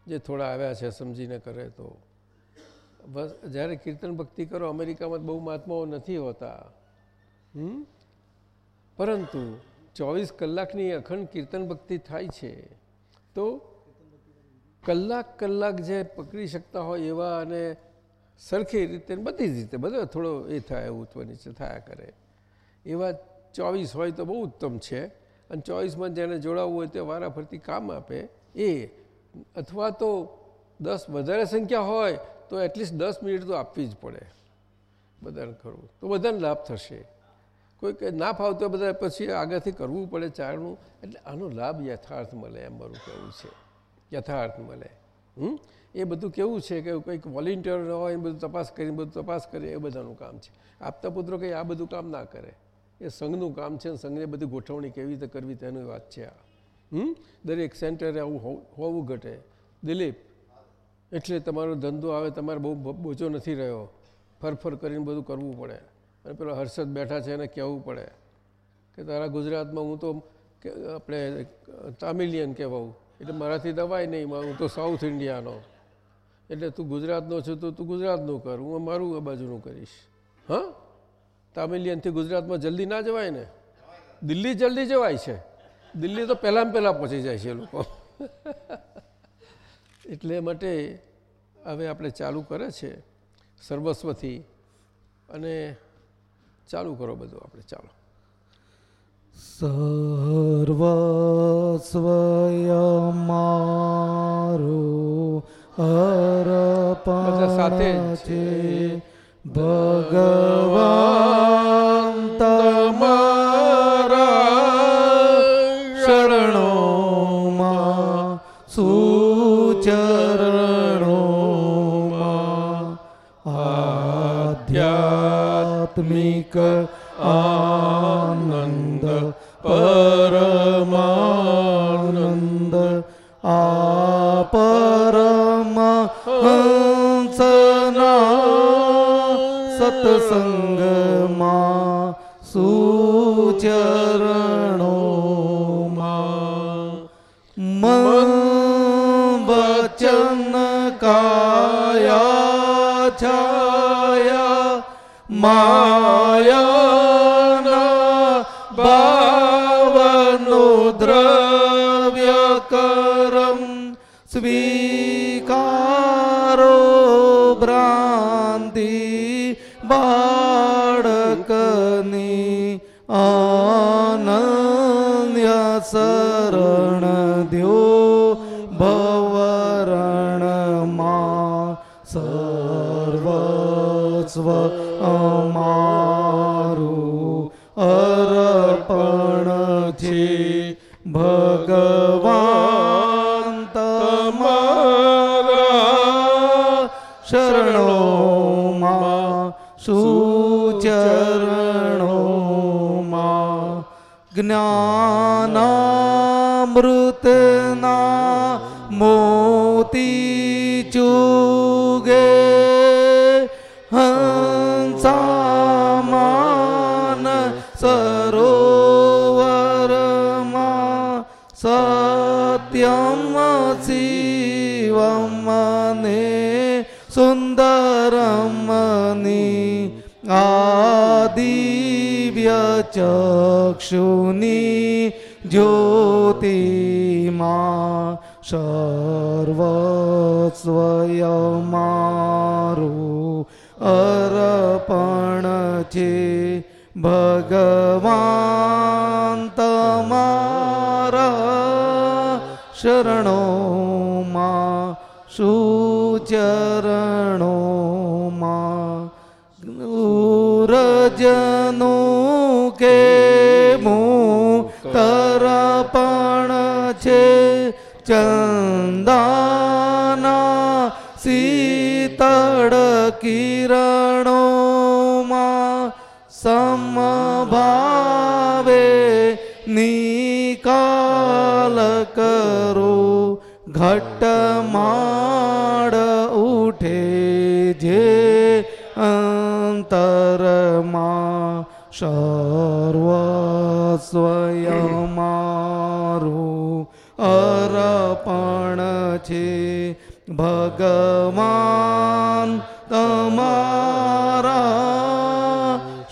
જે થોડા આવ્યા છે, સમજીને કરે તો. બસ, જ્યારે કીર્તન ભક્તિ કરો, અમેરિકામાં બહુ મહાત્માઓ નથી હોતા. પરંતુ ચોવીસ કલાકની અખંડ કીર્તન ભક્તિ થાય છે, તો કલાક કલાક જે પકડી શકતા હોય એવા અને સરખી રીતે બધી જ રીતે, બધો થોડો એ થાય ઉત્વ નીચે થયા કરે. એવા ચોવીસ હોય તો બહુ ઉત્તમ છે. અને ચોવીસમાં જેને જોડાવવું હોય તે વારાફરતી કામ આપે. એ અથવા તો દસ વધારે સંખ્યા હોય તો એટલીસ્ટ દસ મિનિટ તો આપવી જ પડે. બધાને ખરું. તો બધાને લાભ થશે. કોઈ ના ફાવતો બધા પછી આગળથી કરવું પડે ચારણું. એટલે આનો લાભ યથાર્થ મળે એમ મારું કહેવું છે. યથાર્થ મળે. હમ? એ બધું કેવું છે કે કંઈક વોલેન્ટિયર હોય, એ બધું તપાસ કરીને બધું તપાસ કરે, એ બધાનું કામ છે. આપતા પુત્રો કંઈ આ બધું કામ ના કરે. એ સંઘનું કામ છે સંઘને બધી ગોઠવણી કેવી રીતે કરવી તેની વાત છે આ. હમ? દરેક સેન્ટરે આવું હોવું ઘટે. દિલીપ, એટલે તમારો ધંધો આવે, તમારે બહુ બોજો નથી રહ્યો. ફરફર કરીને બધું કરવું પડે. અને પેલો હર્ષદ બેઠા છે એને કહેવું પડે કે તારા ગુજરાતમાં હું તો આપણે તામિલિયન કહેવાઉં. એટલે મારાથી દવાય નહીં હું તો સાઉથ ઇન્ડિયાનો. એટલે તું ગુજરાતનો છું તો તું ગુજરાતનું કર, હું મારું એ બાજુનું કરીશ. હા? તામિલિયનથી ગુજરાતમાં જલ્દી ના જવાય ને? દિલ્હી જલ્દી જવાય છે. દિલ્હી તો પહેલાં પહેલાં પહોંચી જાય છે લોકો. એટલે માટે હવે આપણે ચાલુ કરે છે. સર્વસ્વથી. અને ચાલુ કરો બધું આપણે ચાલો. સર્વસ્વયમારું અર્પણ સાથે છે ભગવાન આધ્યાત્મિક આનંદ પરમાનંદ આ પરમ હંસના સત્સંગમાં સુચરણોમાં ભ્રાંતિ બાળકની અનન્ય શરણ દ્યો ભવરણમાં સર્વસ્વ અમારું અર્પણ છે ભગવાન જ્ઞાનામૃતના મોતી ચુગે હંસામાન સરોવરમાં સત્યમ શિવમ ને સુંદરમની આદિવ્ય ચક્ષુની જ્યોતિમાં સર્વસ્વયમારું અર્પણ છે ભગવાન તમારા શરણોમાં સુચરણોમાં રજનું કિરણોમાં સમભા નિકાલ કરો. ઘટમાળ ઉઠે જે અંતરમાં સર્વસ્વયમારું અર્પણ છે. ભગવાન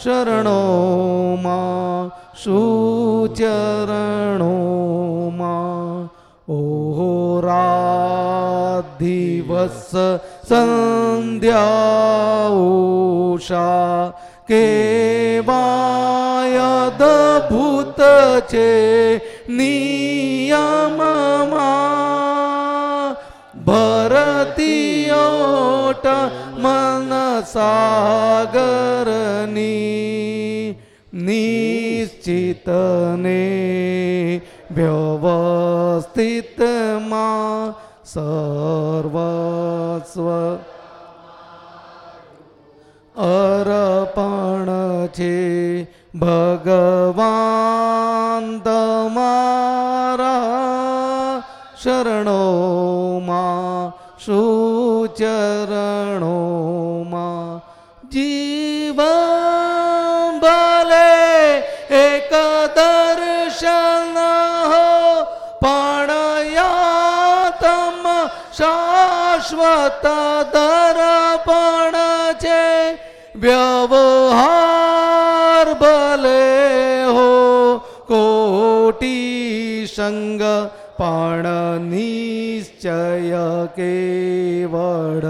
શરણોમાં સુચરણોમાં. ઓહો રાત દિવસ સંધ્યા ઉષા કેવાય અદભૂત છે નિયમમાં. ભરતીયોટ મન સાગરની નિશ્ચિતને વ્યવસ્થિતમાં સર્વસ્વ અર્પણ છે ભગવાન સુચરણોમાં જીવન ભલે એક દર્શન હો, પણ યાતમ શાશ્વત દર્પણ છે. વ્યવહાર ભલે હો, કોટી સંગ પણ નિશ્ચય કેવળ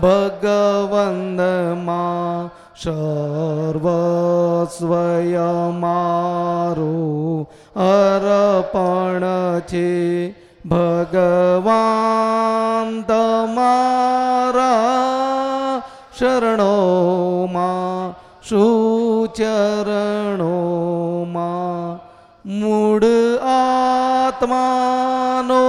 ભગવંદમાં સર્વસ્વય મારું અર્પણ છે. ભગવાન તમારા શરણોમાં સુચરણોમાં મૂળ આત્માનો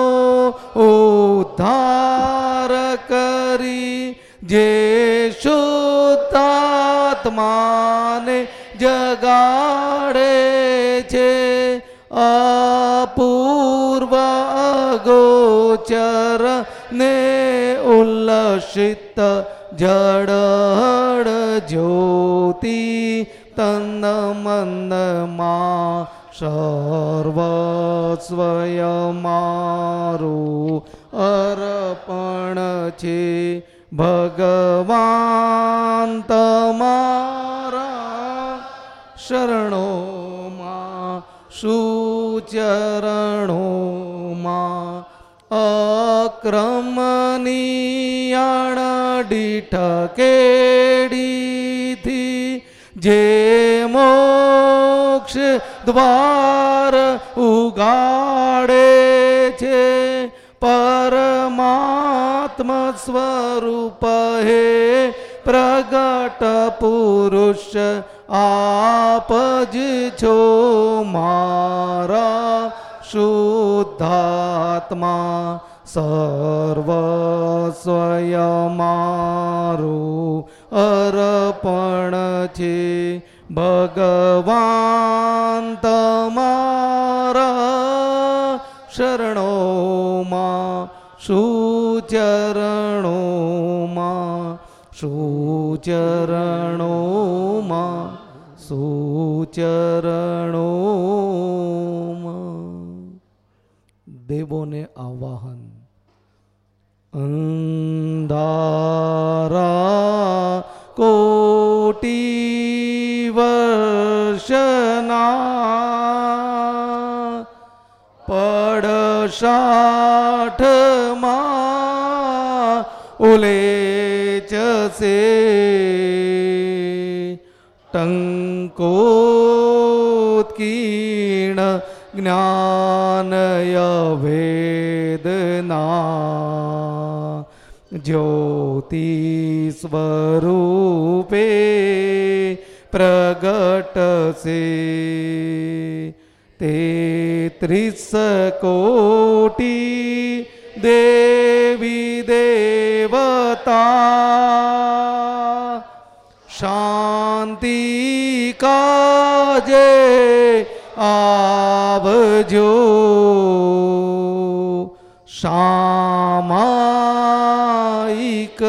ઉદ્ધાર કરી જે શુદ્ધાત્માને જગાડે છે. અપૂર્વ ગોચર ને ઉલ્લસિત જડ જ્યોતિ તન મનમાં સર્વસ્વય મારું અર્પણ છે ભગવાન તમારા શરણોમાં સુચરણોમાં અક્રમની દીઠ કેડીથી જે મોક્ષ દ્વાર ઉગાડે છે. પરમાત્મ સ્વરૂપ હે. પ્રગટ પુરુષ આપ જ છો મારા શુદ્ધાત્મા. સર્વ સ્વયમારું અર્પણ છે. ભગવાન તમારા શરણોમાં સુચરણોમાં સુચરણોમાં સુચરણોમાં. દેવોને આવાહન. અંધારા કોટી વર્ષના પડસાઠમાં ઉલેચશે ટંકોત્કીર્ણ જ્ઞાનય વેદના જ્યોતિ સ્વરૂપે પ્રગટશે. તેત્રીસ કોટી દેવી દેવતા શાંતિ કાજે આવજો. સામાયિક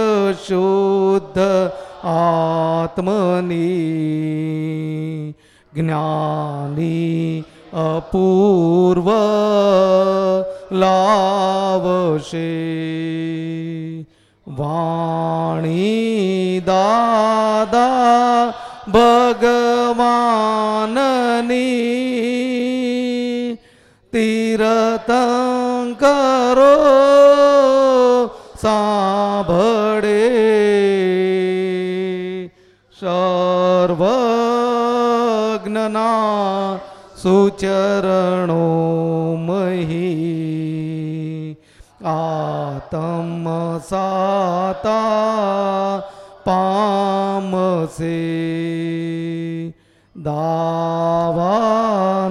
શુદ્ધ આત્મની જ્ઞાની અપૂર્વ લાવશે વાણી દાદા ભગવાનની તીરતંકરો સાંભળે સર્વજ્ઞના સુચરણો મહી. આતમ સાતા પામસે દાવા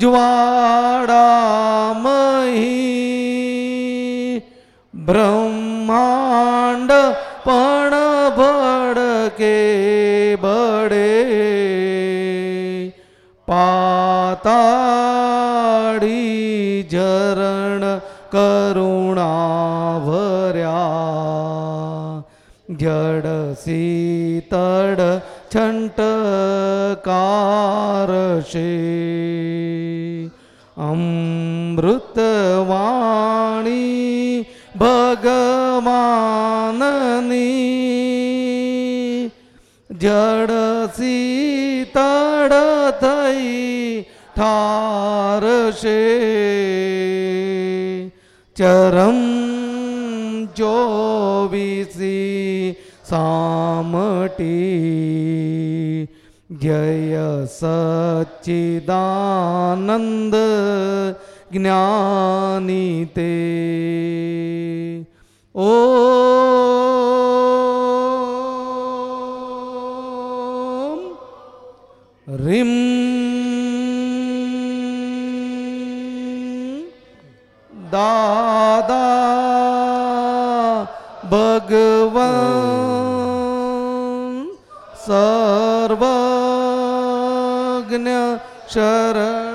જ્વાળા મહી. બ્રહ્માંડ પાતાળી જરણ કરુણા ભર્યા. જડ શીતળ છંટકારશે અમૃતવાણી ભગવાનની. જડ શીતળ થઈ ઠારશે ચરમ ચોવીસી સામટી. જય સચ્ચિદાનંદ જ્ઞાની તે. ઓ રીમ દાદા ભગવાન સર્વજ્ઞ શરણં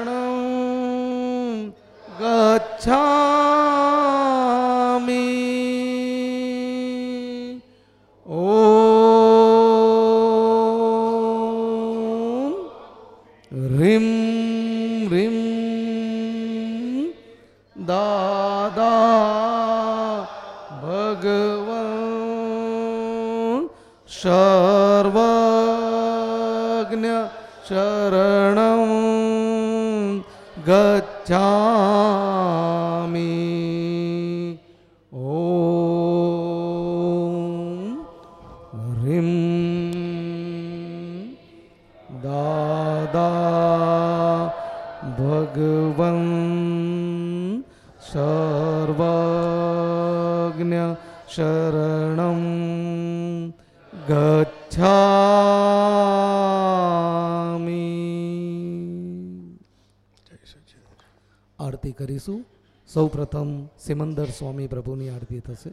સૌ પ્રથમ સિમંદર સ્વામી પ્રભુની આરતી થશે.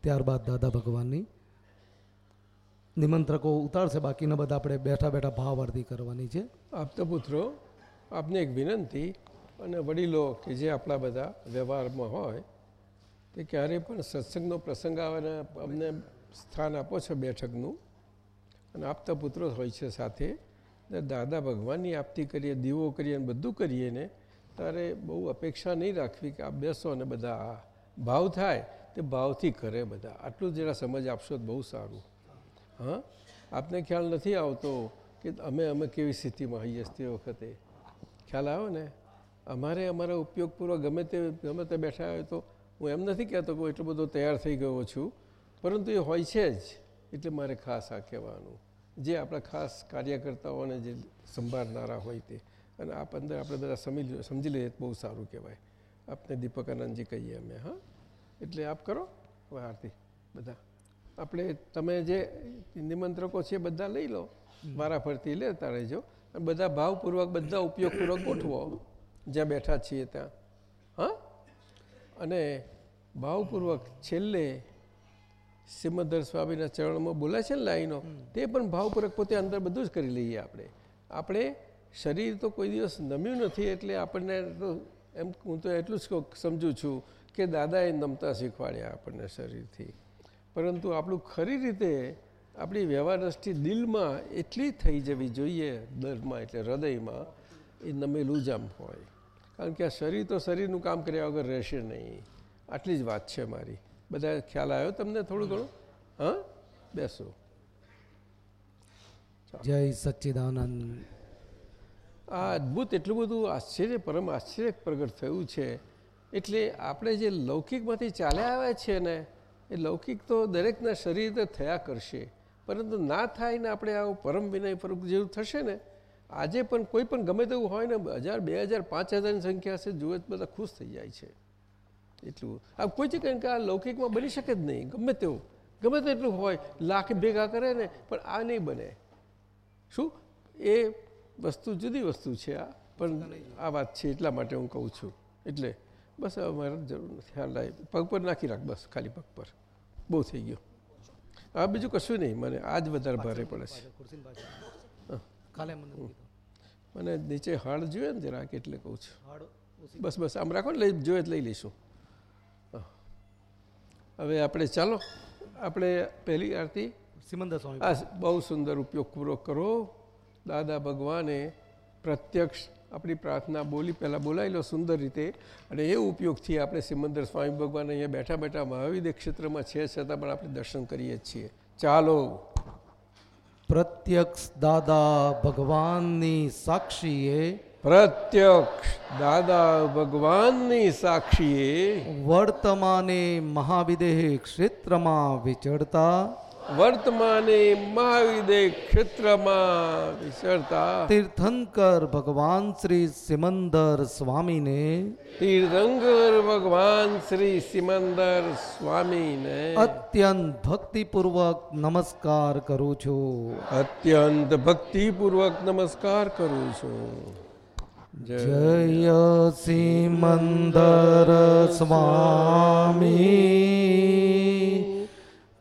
ત્યારબાદ દાદા ભગવાનની નિમંત્રકો ઉતારશે. બાકીના બધા આપણે બેઠા બેઠા ભાવ આરતી કરવાની છે. આપતા પુત્રો, આપને એક વિનંતી અને વડીલો કે જે આપણા બધા વ્યવહારમાં હોય, તે ક્યારેય પણ સત્સંગનો પ્રસંગ આવે અને અમને સ્થાન આપો છો બેઠકનું. અને આપતા પુત્રો હોય છે સાથે. દાદા ભગવાનની આપતી કરીએ, દીવો કરીએ અને બધું કરીએ ને ત્યારે બહુ અપેક્ષા નહીં રાખવી કે આ બેસો અને બધા, આ ભાવ થાય તે ભાવથી કરે બધા. આટલું જરા સમજ આપશો તો બહુ સારું. હા? આપને ખ્યાલ નથી આવતો કે અમે અમે કેવી સ્થિતિમાં હોઈએ તે વખતે? ખ્યાલ આવ્યો ને? અમારે અમારા ઉપયોગપૂર્વક ગમે તે ગમે તે બેઠા હોય તો હું એમ નથી કહેતો કે એટલો બધો તૈયાર થઈ ગયો છું, પરંતુ એ હોય છે જ. એટલે મારે ખાસ આ કહેવાનું. જે આપણા ખાસ કાર્યકર્તાઓને જે સંભાળનારા હોય તે. અને આપ અંદર આપણે બધા સમજી સમજી લઈએ બહુ સારું કહેવાય. આપને દીપક આનંદજી કહીએ અમે હા? એટલે આપ કરો હવે આરતી બધા. આપણે તમે જે નિમંત્રકો છે બધા લઈ લો. મારા ફરતી લેતા રહેજો અને બધા ભાવપૂર્વક બધા ઉપયોગપૂર્વક ગોઠવો. જ્યાં બેઠા છીએ ત્યાં. હા? અને ભાવપૂર્વક છેલ્લે સિમંદર સ્વામીના ચરણમાં બોલાય છે ને લાઈનો તે પણ ભાવપૂર્વક પોતે અંદર બધું જ કરી લઈએ આપણે. આપણે શરીર તો કોઈ દિવસ નમ્યું નથી એટલે આપણને એમ હું તો એટલું જ સમજું છું કે દાદાએ નમતા શીખવાડ્યા આપણને શરીરથી. પરંતુ આપણું ખરી રીતે આપણી વ્યવહાર દિલમાં એટલી થઈ જવી જોઈએ દરમાં એટલે હૃદયમાં, એ નમેલું જ હોય. કારણ કે આ શરીર તો શરીરનું કામ કર્યા વગર રહેશે નહીં. આટલી જ વાત છે મારી. બધા ખ્યાલ આવ્યો તમને થોડું ઘણું? હા? બેસો. જય સચ્ચિદાનંદ. આ અદ્ભુત, એટલું બધું આશ્ચર્ય પરમ આશ્ચર્ય પ્રગટ થયું છે. એટલે આપણે જે લૌકિકમાંથી ચાલ્યા આવ્યા છે ને, એ લૌકિક તો દરેકના શરીર તો થયા કરશે. પરંતુ ના થાય ને આપણે આવું પરમ વિનય પરમ જેવું થશે ને, આજે પણ કોઈ પણ ગમે તેવું હોય ને, હજાર, બે હજાર, પાંચ હજારની સંખ્યા હશે, જુએ તો બધા ખુશ થઈ જાય છે. એટલું. આ કોઈ જગ્યાએ કે આ લૌકિકમાં બની શકે જ નહીં, ગમે તેવું. ગમે તેટલું હોય, લાખ ભેગા કરે ને, પણ આ નહીં બને. શું? એ વસ્તુ જુદી વસ્તુ છે આ પણ આ વાત છે એટલા માટે હું કહું છું. એટલે બસ હવે મારે જરૂર નથી. હાલ લાય પગ પર નાખી રાખ બસ ખાલી પગ પર. બહુ થઈ ગયો. આ બીજું કશું નહીં. મને આ જ વધારે ભારે પડે છે. મને નીચે હાડ જોઈએ ને જરાક એટલે કહું છું. બસ બસ આમ રાખો ને લઈ જોઈએ લઈ લઈશું. હા. હવે આપણે ચાલો. આપણે પહેલી આરતી સિમંદર સ્વામી બહુ સુંદર ઉપયોગપૂર્વક કરો. દાદા ભગવાને પ્રત્યક્ષ આપણી પ્રાર્થના બોલી પહેલાં બોલાવી લો સુંદર રીતે અને એ ઉપયોગથી આપણે સિમંદર સ્વામી ભગવાન અહીંયા બેઠા બેઠા મહાવિદ્ય ક્ષેત્રમાં છે છતાં પણ આપણે દર્શન કરીએ છીએ. ચાલો. પ્રત્યક્ષ દાદા ભગવાનની સાક્ષીએ પ્રત્યક્ષ દાદા ભગવાનની સાક્ષીએ વર્તમાને મહાવિદેહ ક્ષેત્રમાં વિચરતા વર્તમાને મહાવિદે ક્ષેત્રમાં વિસરતા. તીર્થંકર ભગવાન શ્રી સિમંદર સ્વામીને તીર્થંકર ભગવાન શ્રી સિમંદર સ્વામીને અત્યંત ભક્તિપૂર્વક નમસ્કાર કરું છું. અત્યંત ભક્તિપૂર્વક નમસ્કાર કરું છું. જય જય સિમંદર સ્વામી.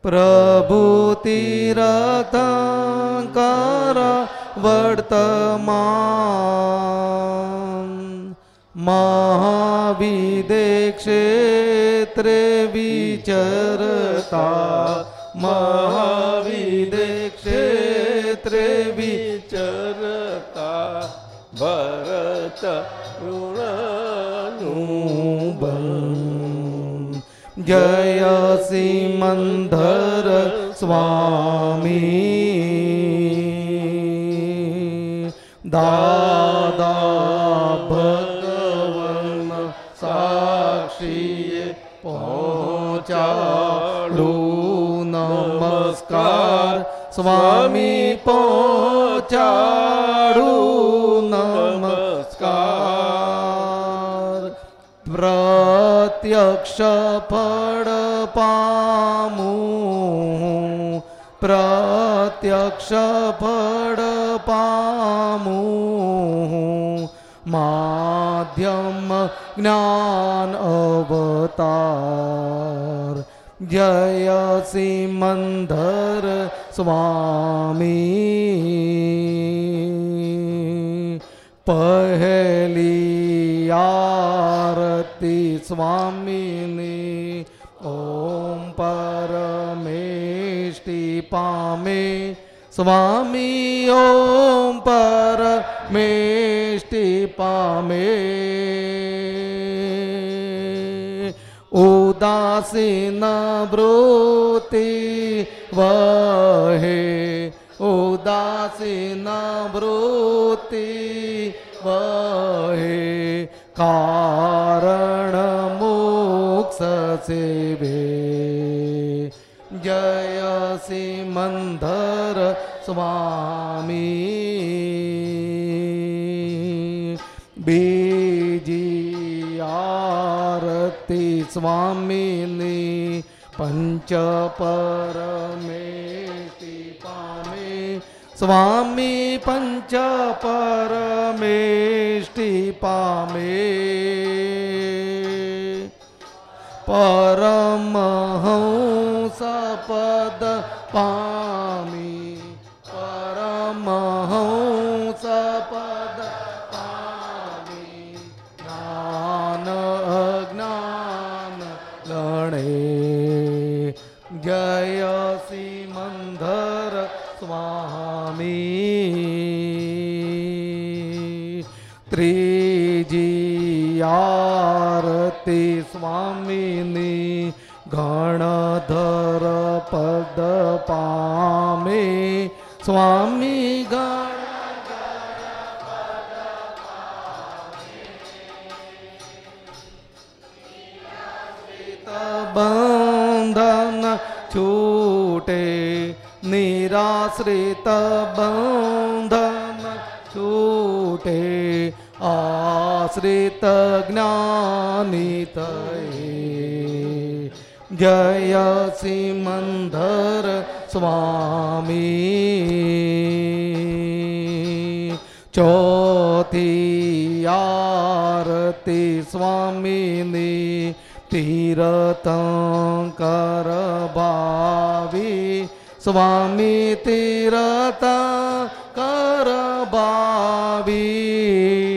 પ્રભુ તીરથંકર વર્તમાન. મહાવિદે ક્ષેત્રે વિચરતા. મહાવિદે ક્ષેત્રે વિચરતા. ભરત ઋણાનું જય મંધર સ્વામી દાદા ભગવન સાક્ષીએ પહોંચાડું નમસ્કાર સ્વામી પહોંચાડું નમસ્કાર પ્રત્યક્ષ ફળ પામું. પ્રત્યક્ષ ફળ પામું. માધ્યમ જ્ઞાન અવતાર. જય સિમંદર સ્વામી. પહેલી સ્વામીની ઓમ પરમેષ્ટિ પામે સ્વામી ઓમ પરમેષ્ટિ પામે ઉદાસીન વૃત્તિ વહે ઉદાસીન વૃત્તિ વહે કારણ મોક્ષ સેવે જય સિમંદર સ્વામી બીજી આરતી સ્વામીની પંચ પરમેષ્ટિ પામે સ્વામી પંચ પરમેષ્ટિ પામે પરમહંસ પદ પામી સ્વામીની ગણધર પદ પામે. સ્વામી ગણ બંધન છૂટે નિરાશ્રિત બંધન છૂટે આશ્રિત જ્ઞાનિત જય સિમંદર સ્વામી ચોથી આરતી સ્વામીની તીરતંકર ભાવી સ્વામી તીરતંકર ભાવી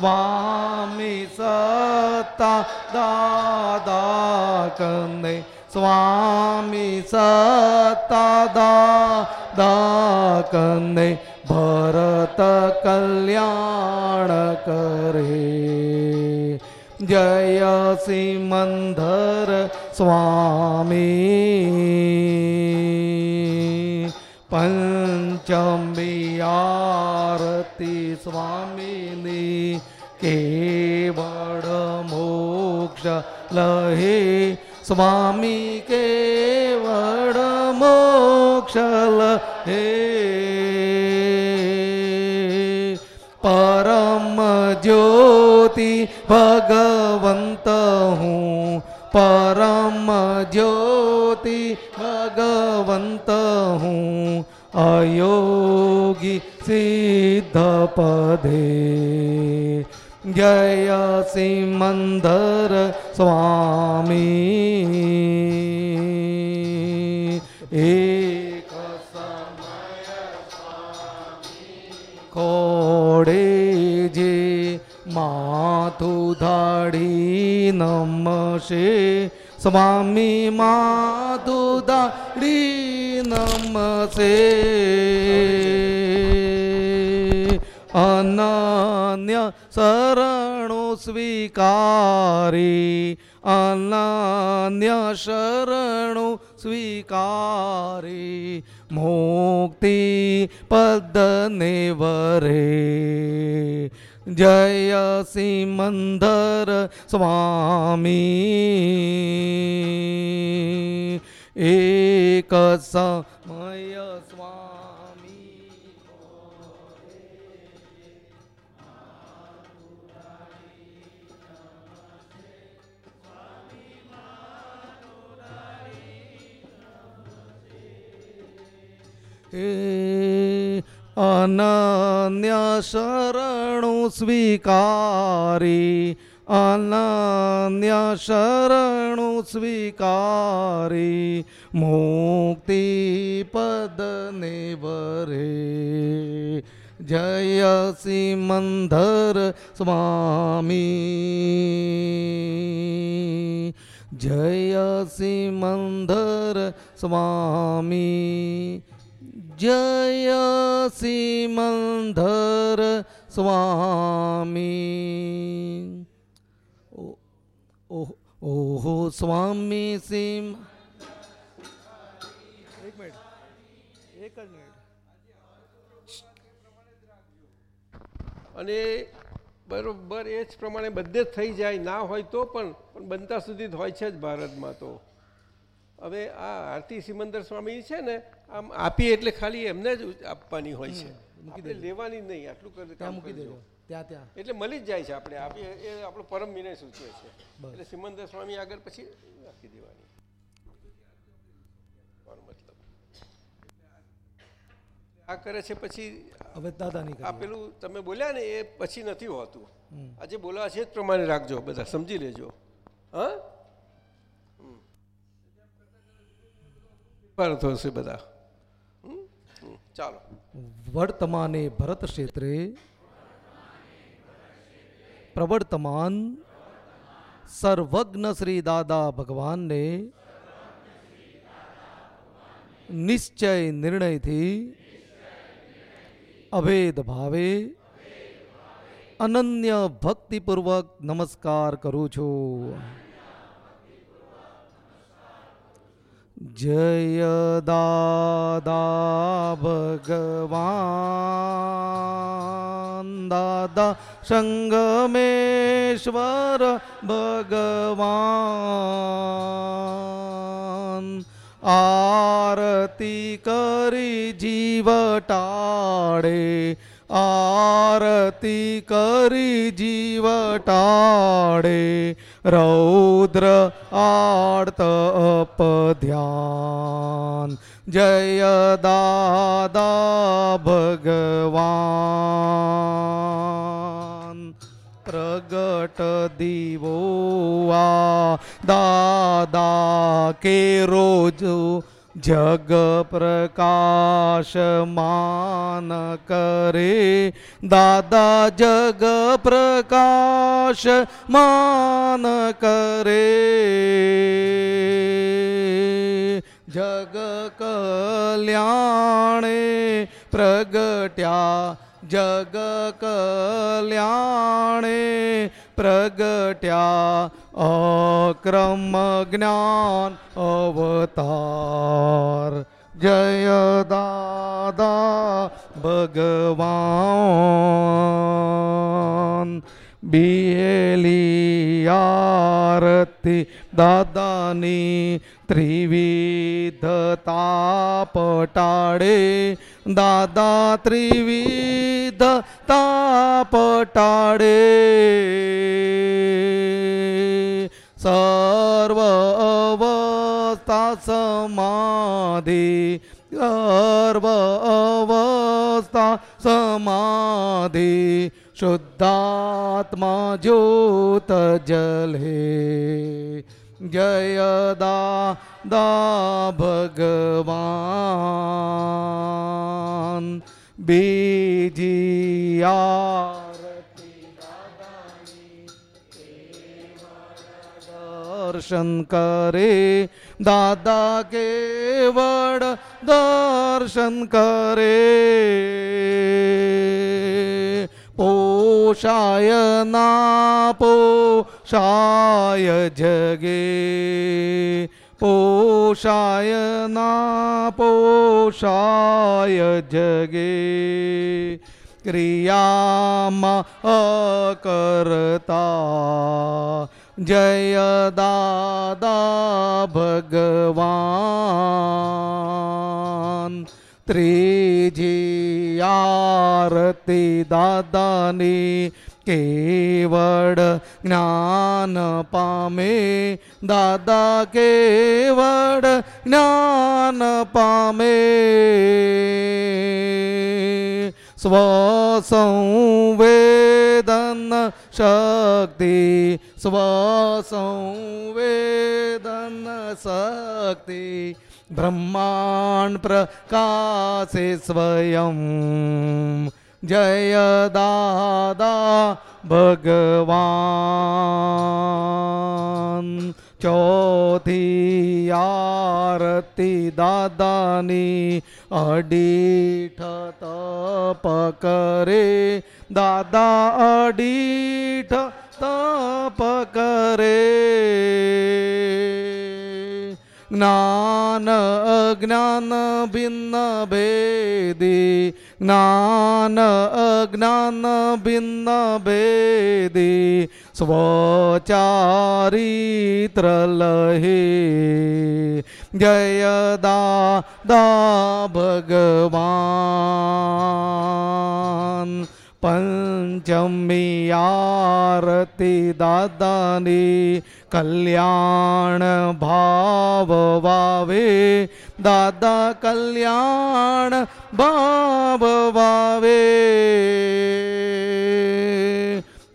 સ્વામી સતા દાદા કંદે સ્વામી સતા દાદા કંદે ભરત કલ્યાણ કરે. જય સિમંધર સ્વામી. પંચમી આરતી સ્વામીની કેવળ મોક્ષ લહે સ્વામી કેવળ મોક્ષ લહે. પરમ જ્યોતિ ભગવંત હું, પરમ જ્યોતિ ભગવંત હું, અયોગી સિદ્ધ પદે. જય સિમંદર સ્વામી એક કોડે જે માથું ધાડી નમશે સ્વામી માથું ધાડી નમશે અનન્ય શરણો સ્વીકારી. અનન્ય શરણો સ્વીકારી. મુક્તિ પદને વરે. જય સિમંદર સ્વામી. એક સમય હે અનન્ય શરણો સ્વીકારી, અનન્ય શરણો સ્વીકારી મુક્તિ પદને વરે. જય સિમંધર સ્વામી. જય સિમંધર સ્વામી. જય સિમંધર સ્વામી ઓ- ઓહ ઓહો સ્વામી સિમ એક મિનિટ એક જ મિનિટ અને બરોબર એ જ પ્રમાણે બધે જ થઈ જાય ના હોય તો પણ પણ બનતા સુધી જ હોય છે જ ભારતમાં તો. હવે આ આરતી સિમંદર સ્વામી છે ને આમ આપીએ એટલે ખાલી એમને જ આપવાની હોય છે. આપણે લેવાની નહીં આટલું કરી મૂકી દેજો. ત્યાં ત્યાં. એટલે મળી જ જાય છે આપણે આપીએ એ આપણો પરમ વિનય સૂચવે છે. એટલે સિમંદર સ્વામી આગળ પછી રાખી દેવાની. મતલબ? આ કરે છે પછી હવે દાદાની આ પેલું તમે બોલ્યા ને એ પછી નથી હોતું. આજે બોલાવા છે જ પ્રમાણે રાખજો બધા સમજી લેજો. હા? ફેરફાર થશે બધા. ચાલો વર્તમાને ભરત ક્ષેત્રે પ્રવર્તમાન સર્વજ્ઞ શ્રી દાદા ભગવાનને નિશ્ચય નિર્ણયથી અભેદ ભાવે અનન્ય ભક્તિપૂર્વક નમસ્કાર કરું છું જય દાદા ભગવાન. દાદા સંગમેશ્વર ભગવાન. આરતી કરી જીવટાડે આરતી કરી જીવ ટાળે રૌદ્ર આર્ત અપધ્યાન જય દાદા ભગવાન. પ્રગટ દીવો દાદા કે રોજ જગ પ્રકાશમાન કરે દાદા જગ પ્રકાશ માન કરે જગ કલ્યાણે પ્રગટ્યા જગ કલ્યાણે પ્રગટ્યા અક્રમ જ્ઞાન અવતાર. જય દાદા ભગવાન. બિયેલી આરતી દાદાની ત્રિવિધતા પટાડે. દાદા ત્રિવિધતા તાપટાડે સર્વ અવસ્થા સમાધિ સર્વ અવસ્થા સમાધિ શુદ્ધાત્મા જ્યોત જલે. જય દા ભગવાન. બીજી આરતી દર્શન કરે દાદા કેવળ દર્શન કરે પોષાય ના પોષાય જગે પોષાય ના પોષાય જગે ક્રિયામાં અકર્તા જય દાદા ભગવાન. ત્રીજી આરતી દાદાની કેવડ જ્ઞાન પામે. દાદા કેવડ જ્ઞાન પામે. સ્વસંવેદન શક્તિ સ્વસંવેદન શક્તિ. બ્રહ્માંડ પ્રકાશે સ્વયં. જય દાદા ભગવાન. ચોથી આરતી દાદાની અડીઠ તપ કરે. દાદા અડીઠ તપ કરે. જ્ઞાન અજ્ઞાન ભિન્ન ભેદી જ્ઞાન અજ્ઞાન ભિન્ન ભેદી સ્વચારિત્ર લહે જય દાદા ભગવાન. પંચમી આરતી દાદાની કલ્યાણ ભાવ વાવે દાદા કલ્યાણ ભાવ વાવે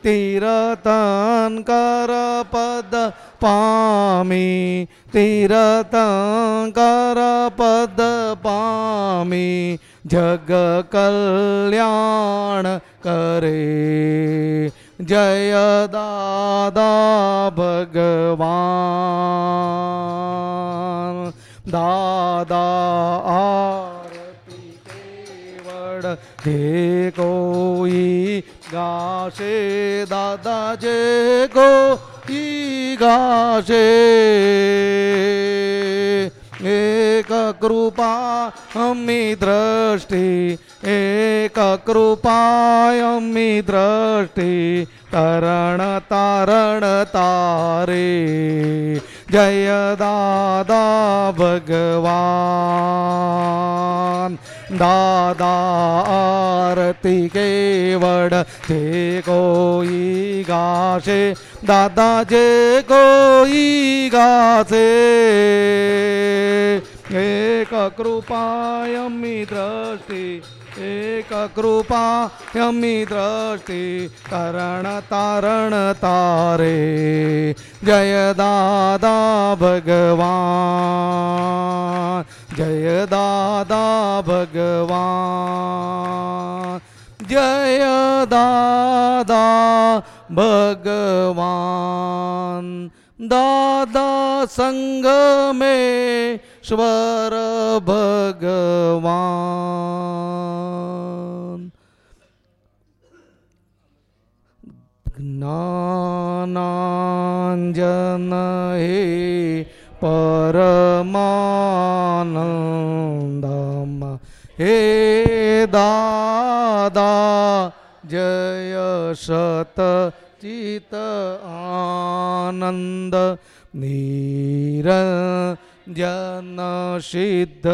તીરતન કર પદ પામી તીરતન કર પદ પામી જગ કલ્યાણ કરે. જય દાદા ભગવાન. દાદા આરતી કેવડ જે કોઈ ગાશે. દાદા જે કોઈ ગાશે. એક કૃપા, અમી દ્રષ્ટિ, એક કૃપા અમી દ્રષ્ટિ, તરણ તારણ તારે. જય દાદા ભગવાન. દાદા આરતી કેવડ જે કોઈ ગાશે, દાદા જે કોઈ ગાશે. એક કૃપાયમી દ્રષ્ટિ એક કૃપાયમી દ્રષ્ટિ તરણ તારણ તારે જય દાદા ભગવાન જય દાદા ભગવાન જય દાદા ભગવાન દાદા સંગમેશ્વર ભગવાન જ્ઞાનાંજન હે પરમાનંદમ હે દાદા જય સત ચિત આનંદ નિરંજન સિદ્ધ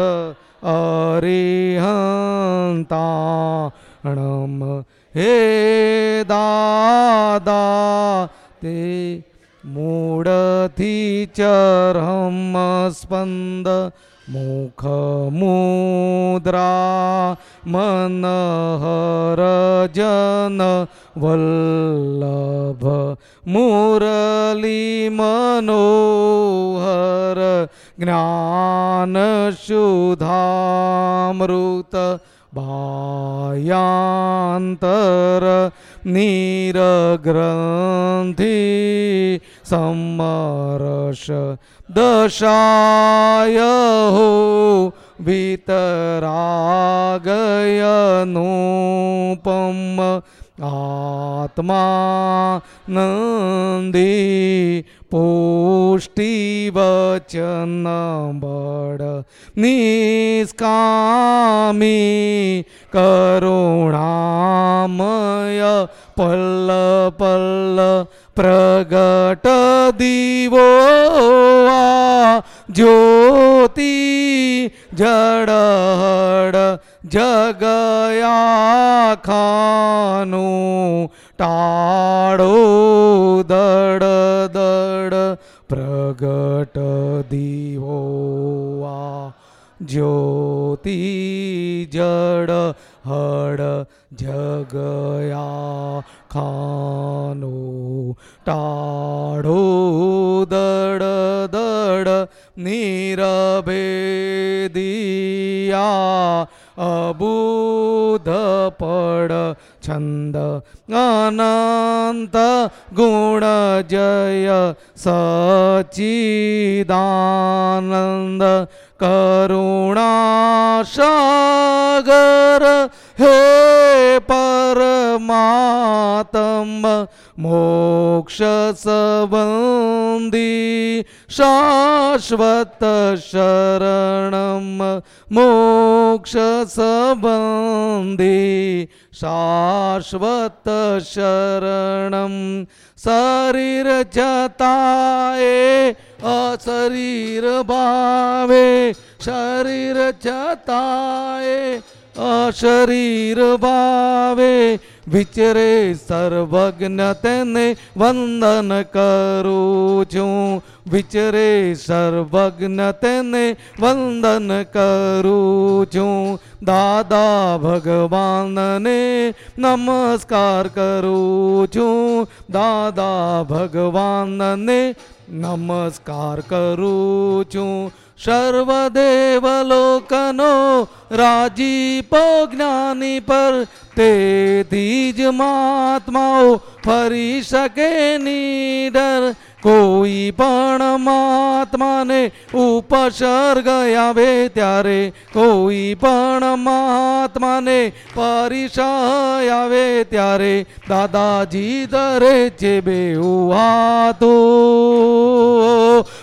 અરિહંતાણમ. હે દાદા તે મૂળથી ચરમ સ્પંદ જન વલ્લભ મુરલી મનોહર જ્ઞાન શુધામૃત બાયાંતર નીરગ્રંથિ સમરસ દશાય હો વિતરાગયનુપમ આત્મા નંદી પુષ્ટિ વચન બળ નિષ્કામી કરુણામય પલ્લ પલ્લ પ્રગટ દીવો જ્યોતિ જડહડ જગયા ખાનું ટાળો, દડ દડ, પ્રગટ દીવો આ જ્યોતિ જડ, હડ જગયા ખાનો. ટાળો, દડ દડ નિરભેદિયા અબુધ પડ અનંત ગુણ જય સચિદાનંદ કરુણા સાગર હે પરમાત્મ મોક્ષ સંબંધી શાશ્વત શરણમ મોક્ષ સંબંધી શાશ્વત શરણમ શરીર જતાએ અશરીર ભાવે શરીર જતાએ અશરીર ભાવે વિચરે સર્વજ્ઞ તેને વંદન કરું છું. વિચરે સર્વજ્ઞ તેને વંદન કરું છું. દાદા ભગવાનને નમસ્કાર કરું છું. દાદા ભગવાનને નમસ્કાર કરું છું. સર્વદેવ રાજી રાજીપો જ્ઞાની પર તેથી જ મહાત્માઓ ફરી શકે નીડર. કોઈ પણ મહાત્માને ઉપસર્ગ આવે ત્યારે કોઈ પણ મહાત્માને પરિચય આવે ત્યારે દાદાજી દરે છે બેઉ હાથો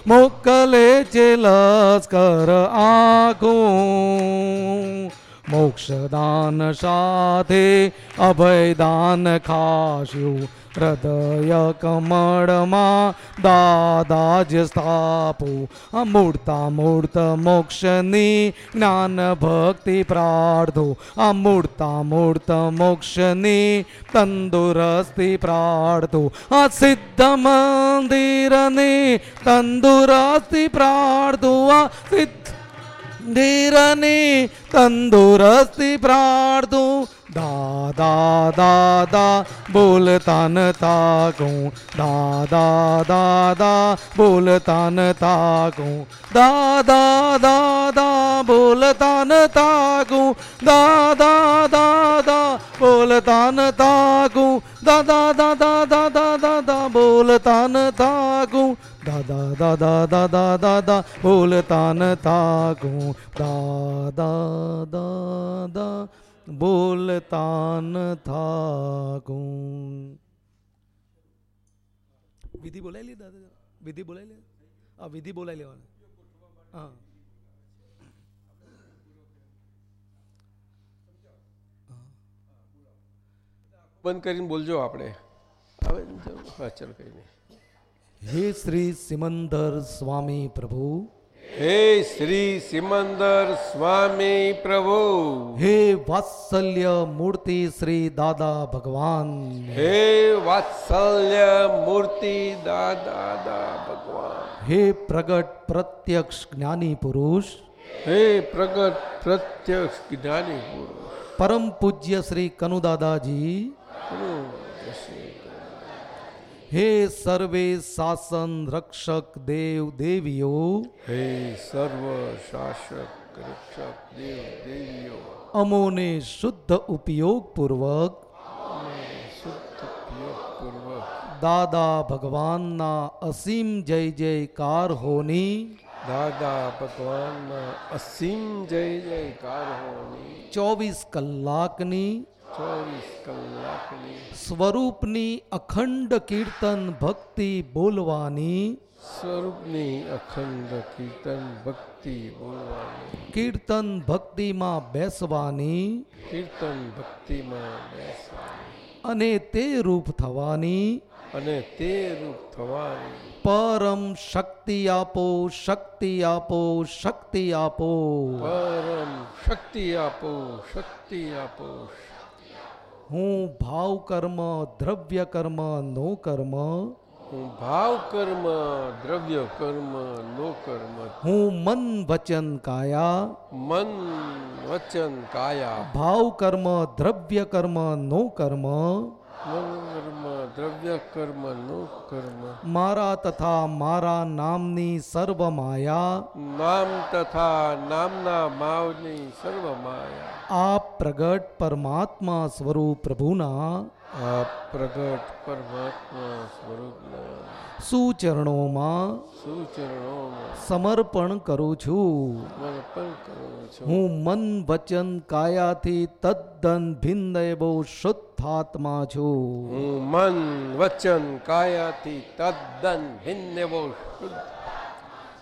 મોકલે છે લશ્કર આખું. મોક્ષદાન સાથે અભયદાન ખાસ્યું. હૃદય કમળમાં દાદા જ સ્થાપો. અમૂર્તા મૂર્ત મોક્ષની જ્ઞાન ભક્તિ પ્રાર્થો. અમૂર્તા મૂર્ત મોક્ષની તંદુરસ્તી પ્રાર્થો. આ સિદ્ધ મંદિરની તંદુરસ્તી પ્રાર્થો. આ સિદ્ધ મંદિરની તંદુરસ્તી પ્રાર્થું. દાદા દાદા બોલતા ન તાકું દાદા દાદા બોલતા ન તાકું દાદા દાદા બોલતા ન તાકું દાદા દાદા બોલતા ન તાકું દાદા દાદા દાદા દાદા બોલતા ન તાકું દાદા દાદા દાદા દાદા બોલતા ન તાકું દાદા દાદા બોલતા ન થાકું. વિધિ બોલાવી લે દાદા વિધિ બોલાવી લે. આ વિધિ બોલાવી લેવાની. હા. બંધ કરીને બોલજો આપણે. હવે હા ચાલો કંઈ નહીં. હે શ્રી સિમંદર સ્વામી પ્રભુ. હે શ્રી સિમંદર સ્વામી પ્રભુ હે વાત્સલ્ય મૂર્તિ શ્રી દાદા ભગવાન હે વાત્સલ્ય મૂર્તિ દાદા ભગવાન હે પ્રગટ પ્રત્યક્ષ જ્ઞાની પુરુષ હે પ્રગટ પ્રત્યક્ષ જ્ઞાની પુરુષ પરમ પૂજ્ય શ્રી કનુદાદાજી હે સર્વે શાસન રક્ષક દેવ દેવીઓ હે સર્વ શાસક રક્ષક દેવ દેવીઓ અમોને શુદ્ધ ઉપયોગ પૂર્વક શુદ્ધ પૂર્વક દાદા ભગવાનના અસીમ જય જયકાર હોની દાદા ભગવાનના અસીમ જય જયકાર હોની ચોવીસ કલાકની ચોવીસ કલાકની સ્વરૂપની અખંડ કીર્તન ભક્તિ બોલવાની સ્વરૂપની અખંડ કીર્તન ભક્તિ બોલવાની કીર્તન ભક્તિમાં બેસવાની કીર્તન ભક્તિમાં બેસવાની અને તે રૂપ થવાની અને તે રૂપ થવાની પરમ શક્તિ આપો શક્તિ આપો શક્તિ આપો પરમ શક્તિ આપો શક્તિ આપો હું ભાવ કર્મ દ્રવ્ય કર્મ નો કર્મ હું ભાવ કર્મ દ્રવ્ય કર્મ નો કર્મ હું મન વચન કાયા મન વચન કાયા ભાવ કર્મ દ્રવ્ય કર્મ નો કર્મ મન કર્મ દ્રવ્ય કર્મ નો કર્મ મારા તથા મારા નામની સર્વ માયા નામ તથા નામના માવની સર્વ માયા આ પ્રગટ પરમાત્મા સ્વરૂપ પ્રભુના આ પ્રગટ પરમાત્મા સ્વરૂપના સુચરણોમાં સુચરણોમાં સમર્પણ કરું છું. સમર્પણ કરું છું. હું મન વચન કાયાથી તદ્દન ભિન્ન એવો શુદ્ધાત્મા છું. હું મન વચન કાયાથી તદ્દન ભિન્ન એવો શુદ્ધ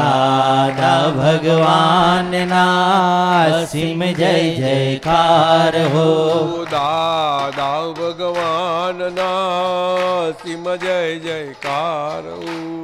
દાદા ભગવાનના સિમ જય જયકાર હો દાદા ભગવાનના સિમ જય જયકાર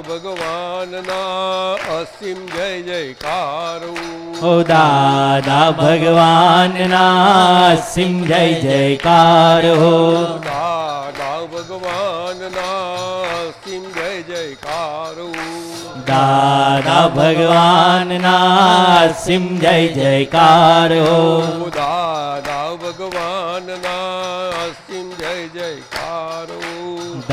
ભગવાનના અસીમ જય જયકાર. ઓ દાદા ભગવાનના સિમ જય જયકાર. હો દાદા ભગવાનના સિમ જય જયકાર. દાદા ભગવાનના સિમ જય જયકાર. હો દાદા ભગવાનના અસીમ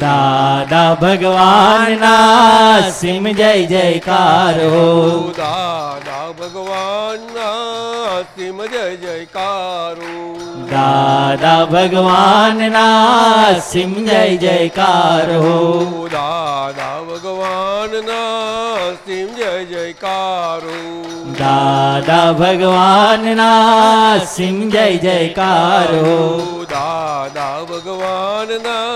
દાદા ભગવાનના સિમ જય જયકાર. હો દાદા ભગવાનના સિમ જય જયકારો. દાદા ભગવાનના સિમ જય જયકાર. હો દાદા ભગવાનના સિમ જય જયકારો. દાદા ભગવાનના સિમ જય જયકાર. હો દાદા ભગવાનના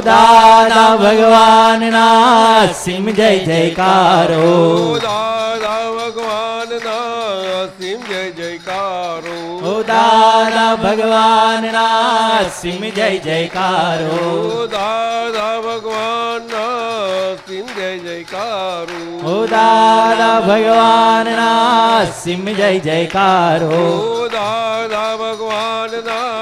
દાદા ભગવાનના સિંહ જય જયકારો. દાદા ભગવાનના સિંહ જય જયકારો. હો દાદા ભગવાનના સિંહ જય જયકારો. દાદા ભગવાનના સિંહ જય જયકારો. હો દાદા ભગવાનના સિંહ જય જયકારો. દાદા ભગવાનના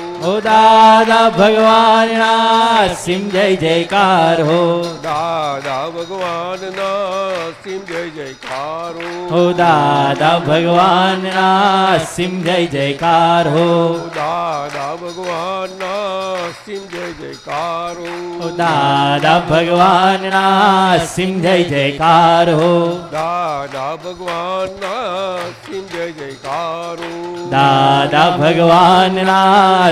હો દાદા ભગવાનના સિમ જય જયકાર હો. દાદા ભગવાનના અસીમ જય જયકાર હો. દાદા ભગવાનના સિમ જય જયકાર હો. દાદા ભગવાનના અસીમ જય જયકાર હો. દાદા ભગવાનના સિમ જય જયકાર હો. દાદા ભગવાનના અસીમ જય જયકાર દાદા ભગવાનના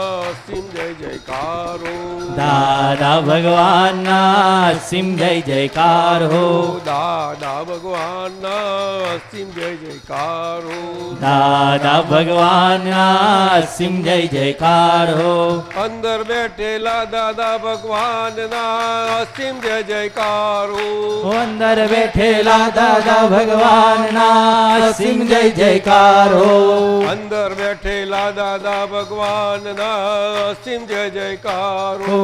દાદા ભગવાનના સિમ જય જયકાર હો. દાદા ભગવાનના અસીમ જય જયકારો દાદા ભગવાનના સિમ જય જયકાર હો. અંદર બેઠેલા દાદા ભગવાનના અસીમ જય જયકાર હો. અંદર બેઠેલા દાદા ભગવાનના સિમ જય જયકાર હો. અંદર બેઠેલા દાદા ભગવાનના અસીમ જય જયકાર હો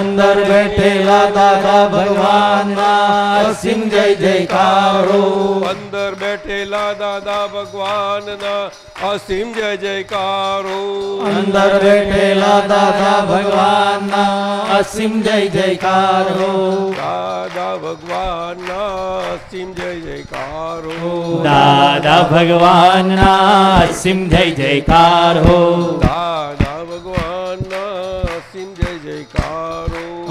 અંદર બેઠેલા દાદા ભગવાનના. સિમ જય જયકારો. હો અંદર બેઠેલા દાદા ભગવાનના. અસીમ જય જયકારો. અંદર બેઠેલા દાદા ભગવાનના. અસીમ જય જયકારો. હો દાદા ભગવાનના અસીમ જય જયકારો. દાદા ભગવાનના અસીમ જય જયકારો. હો દાદા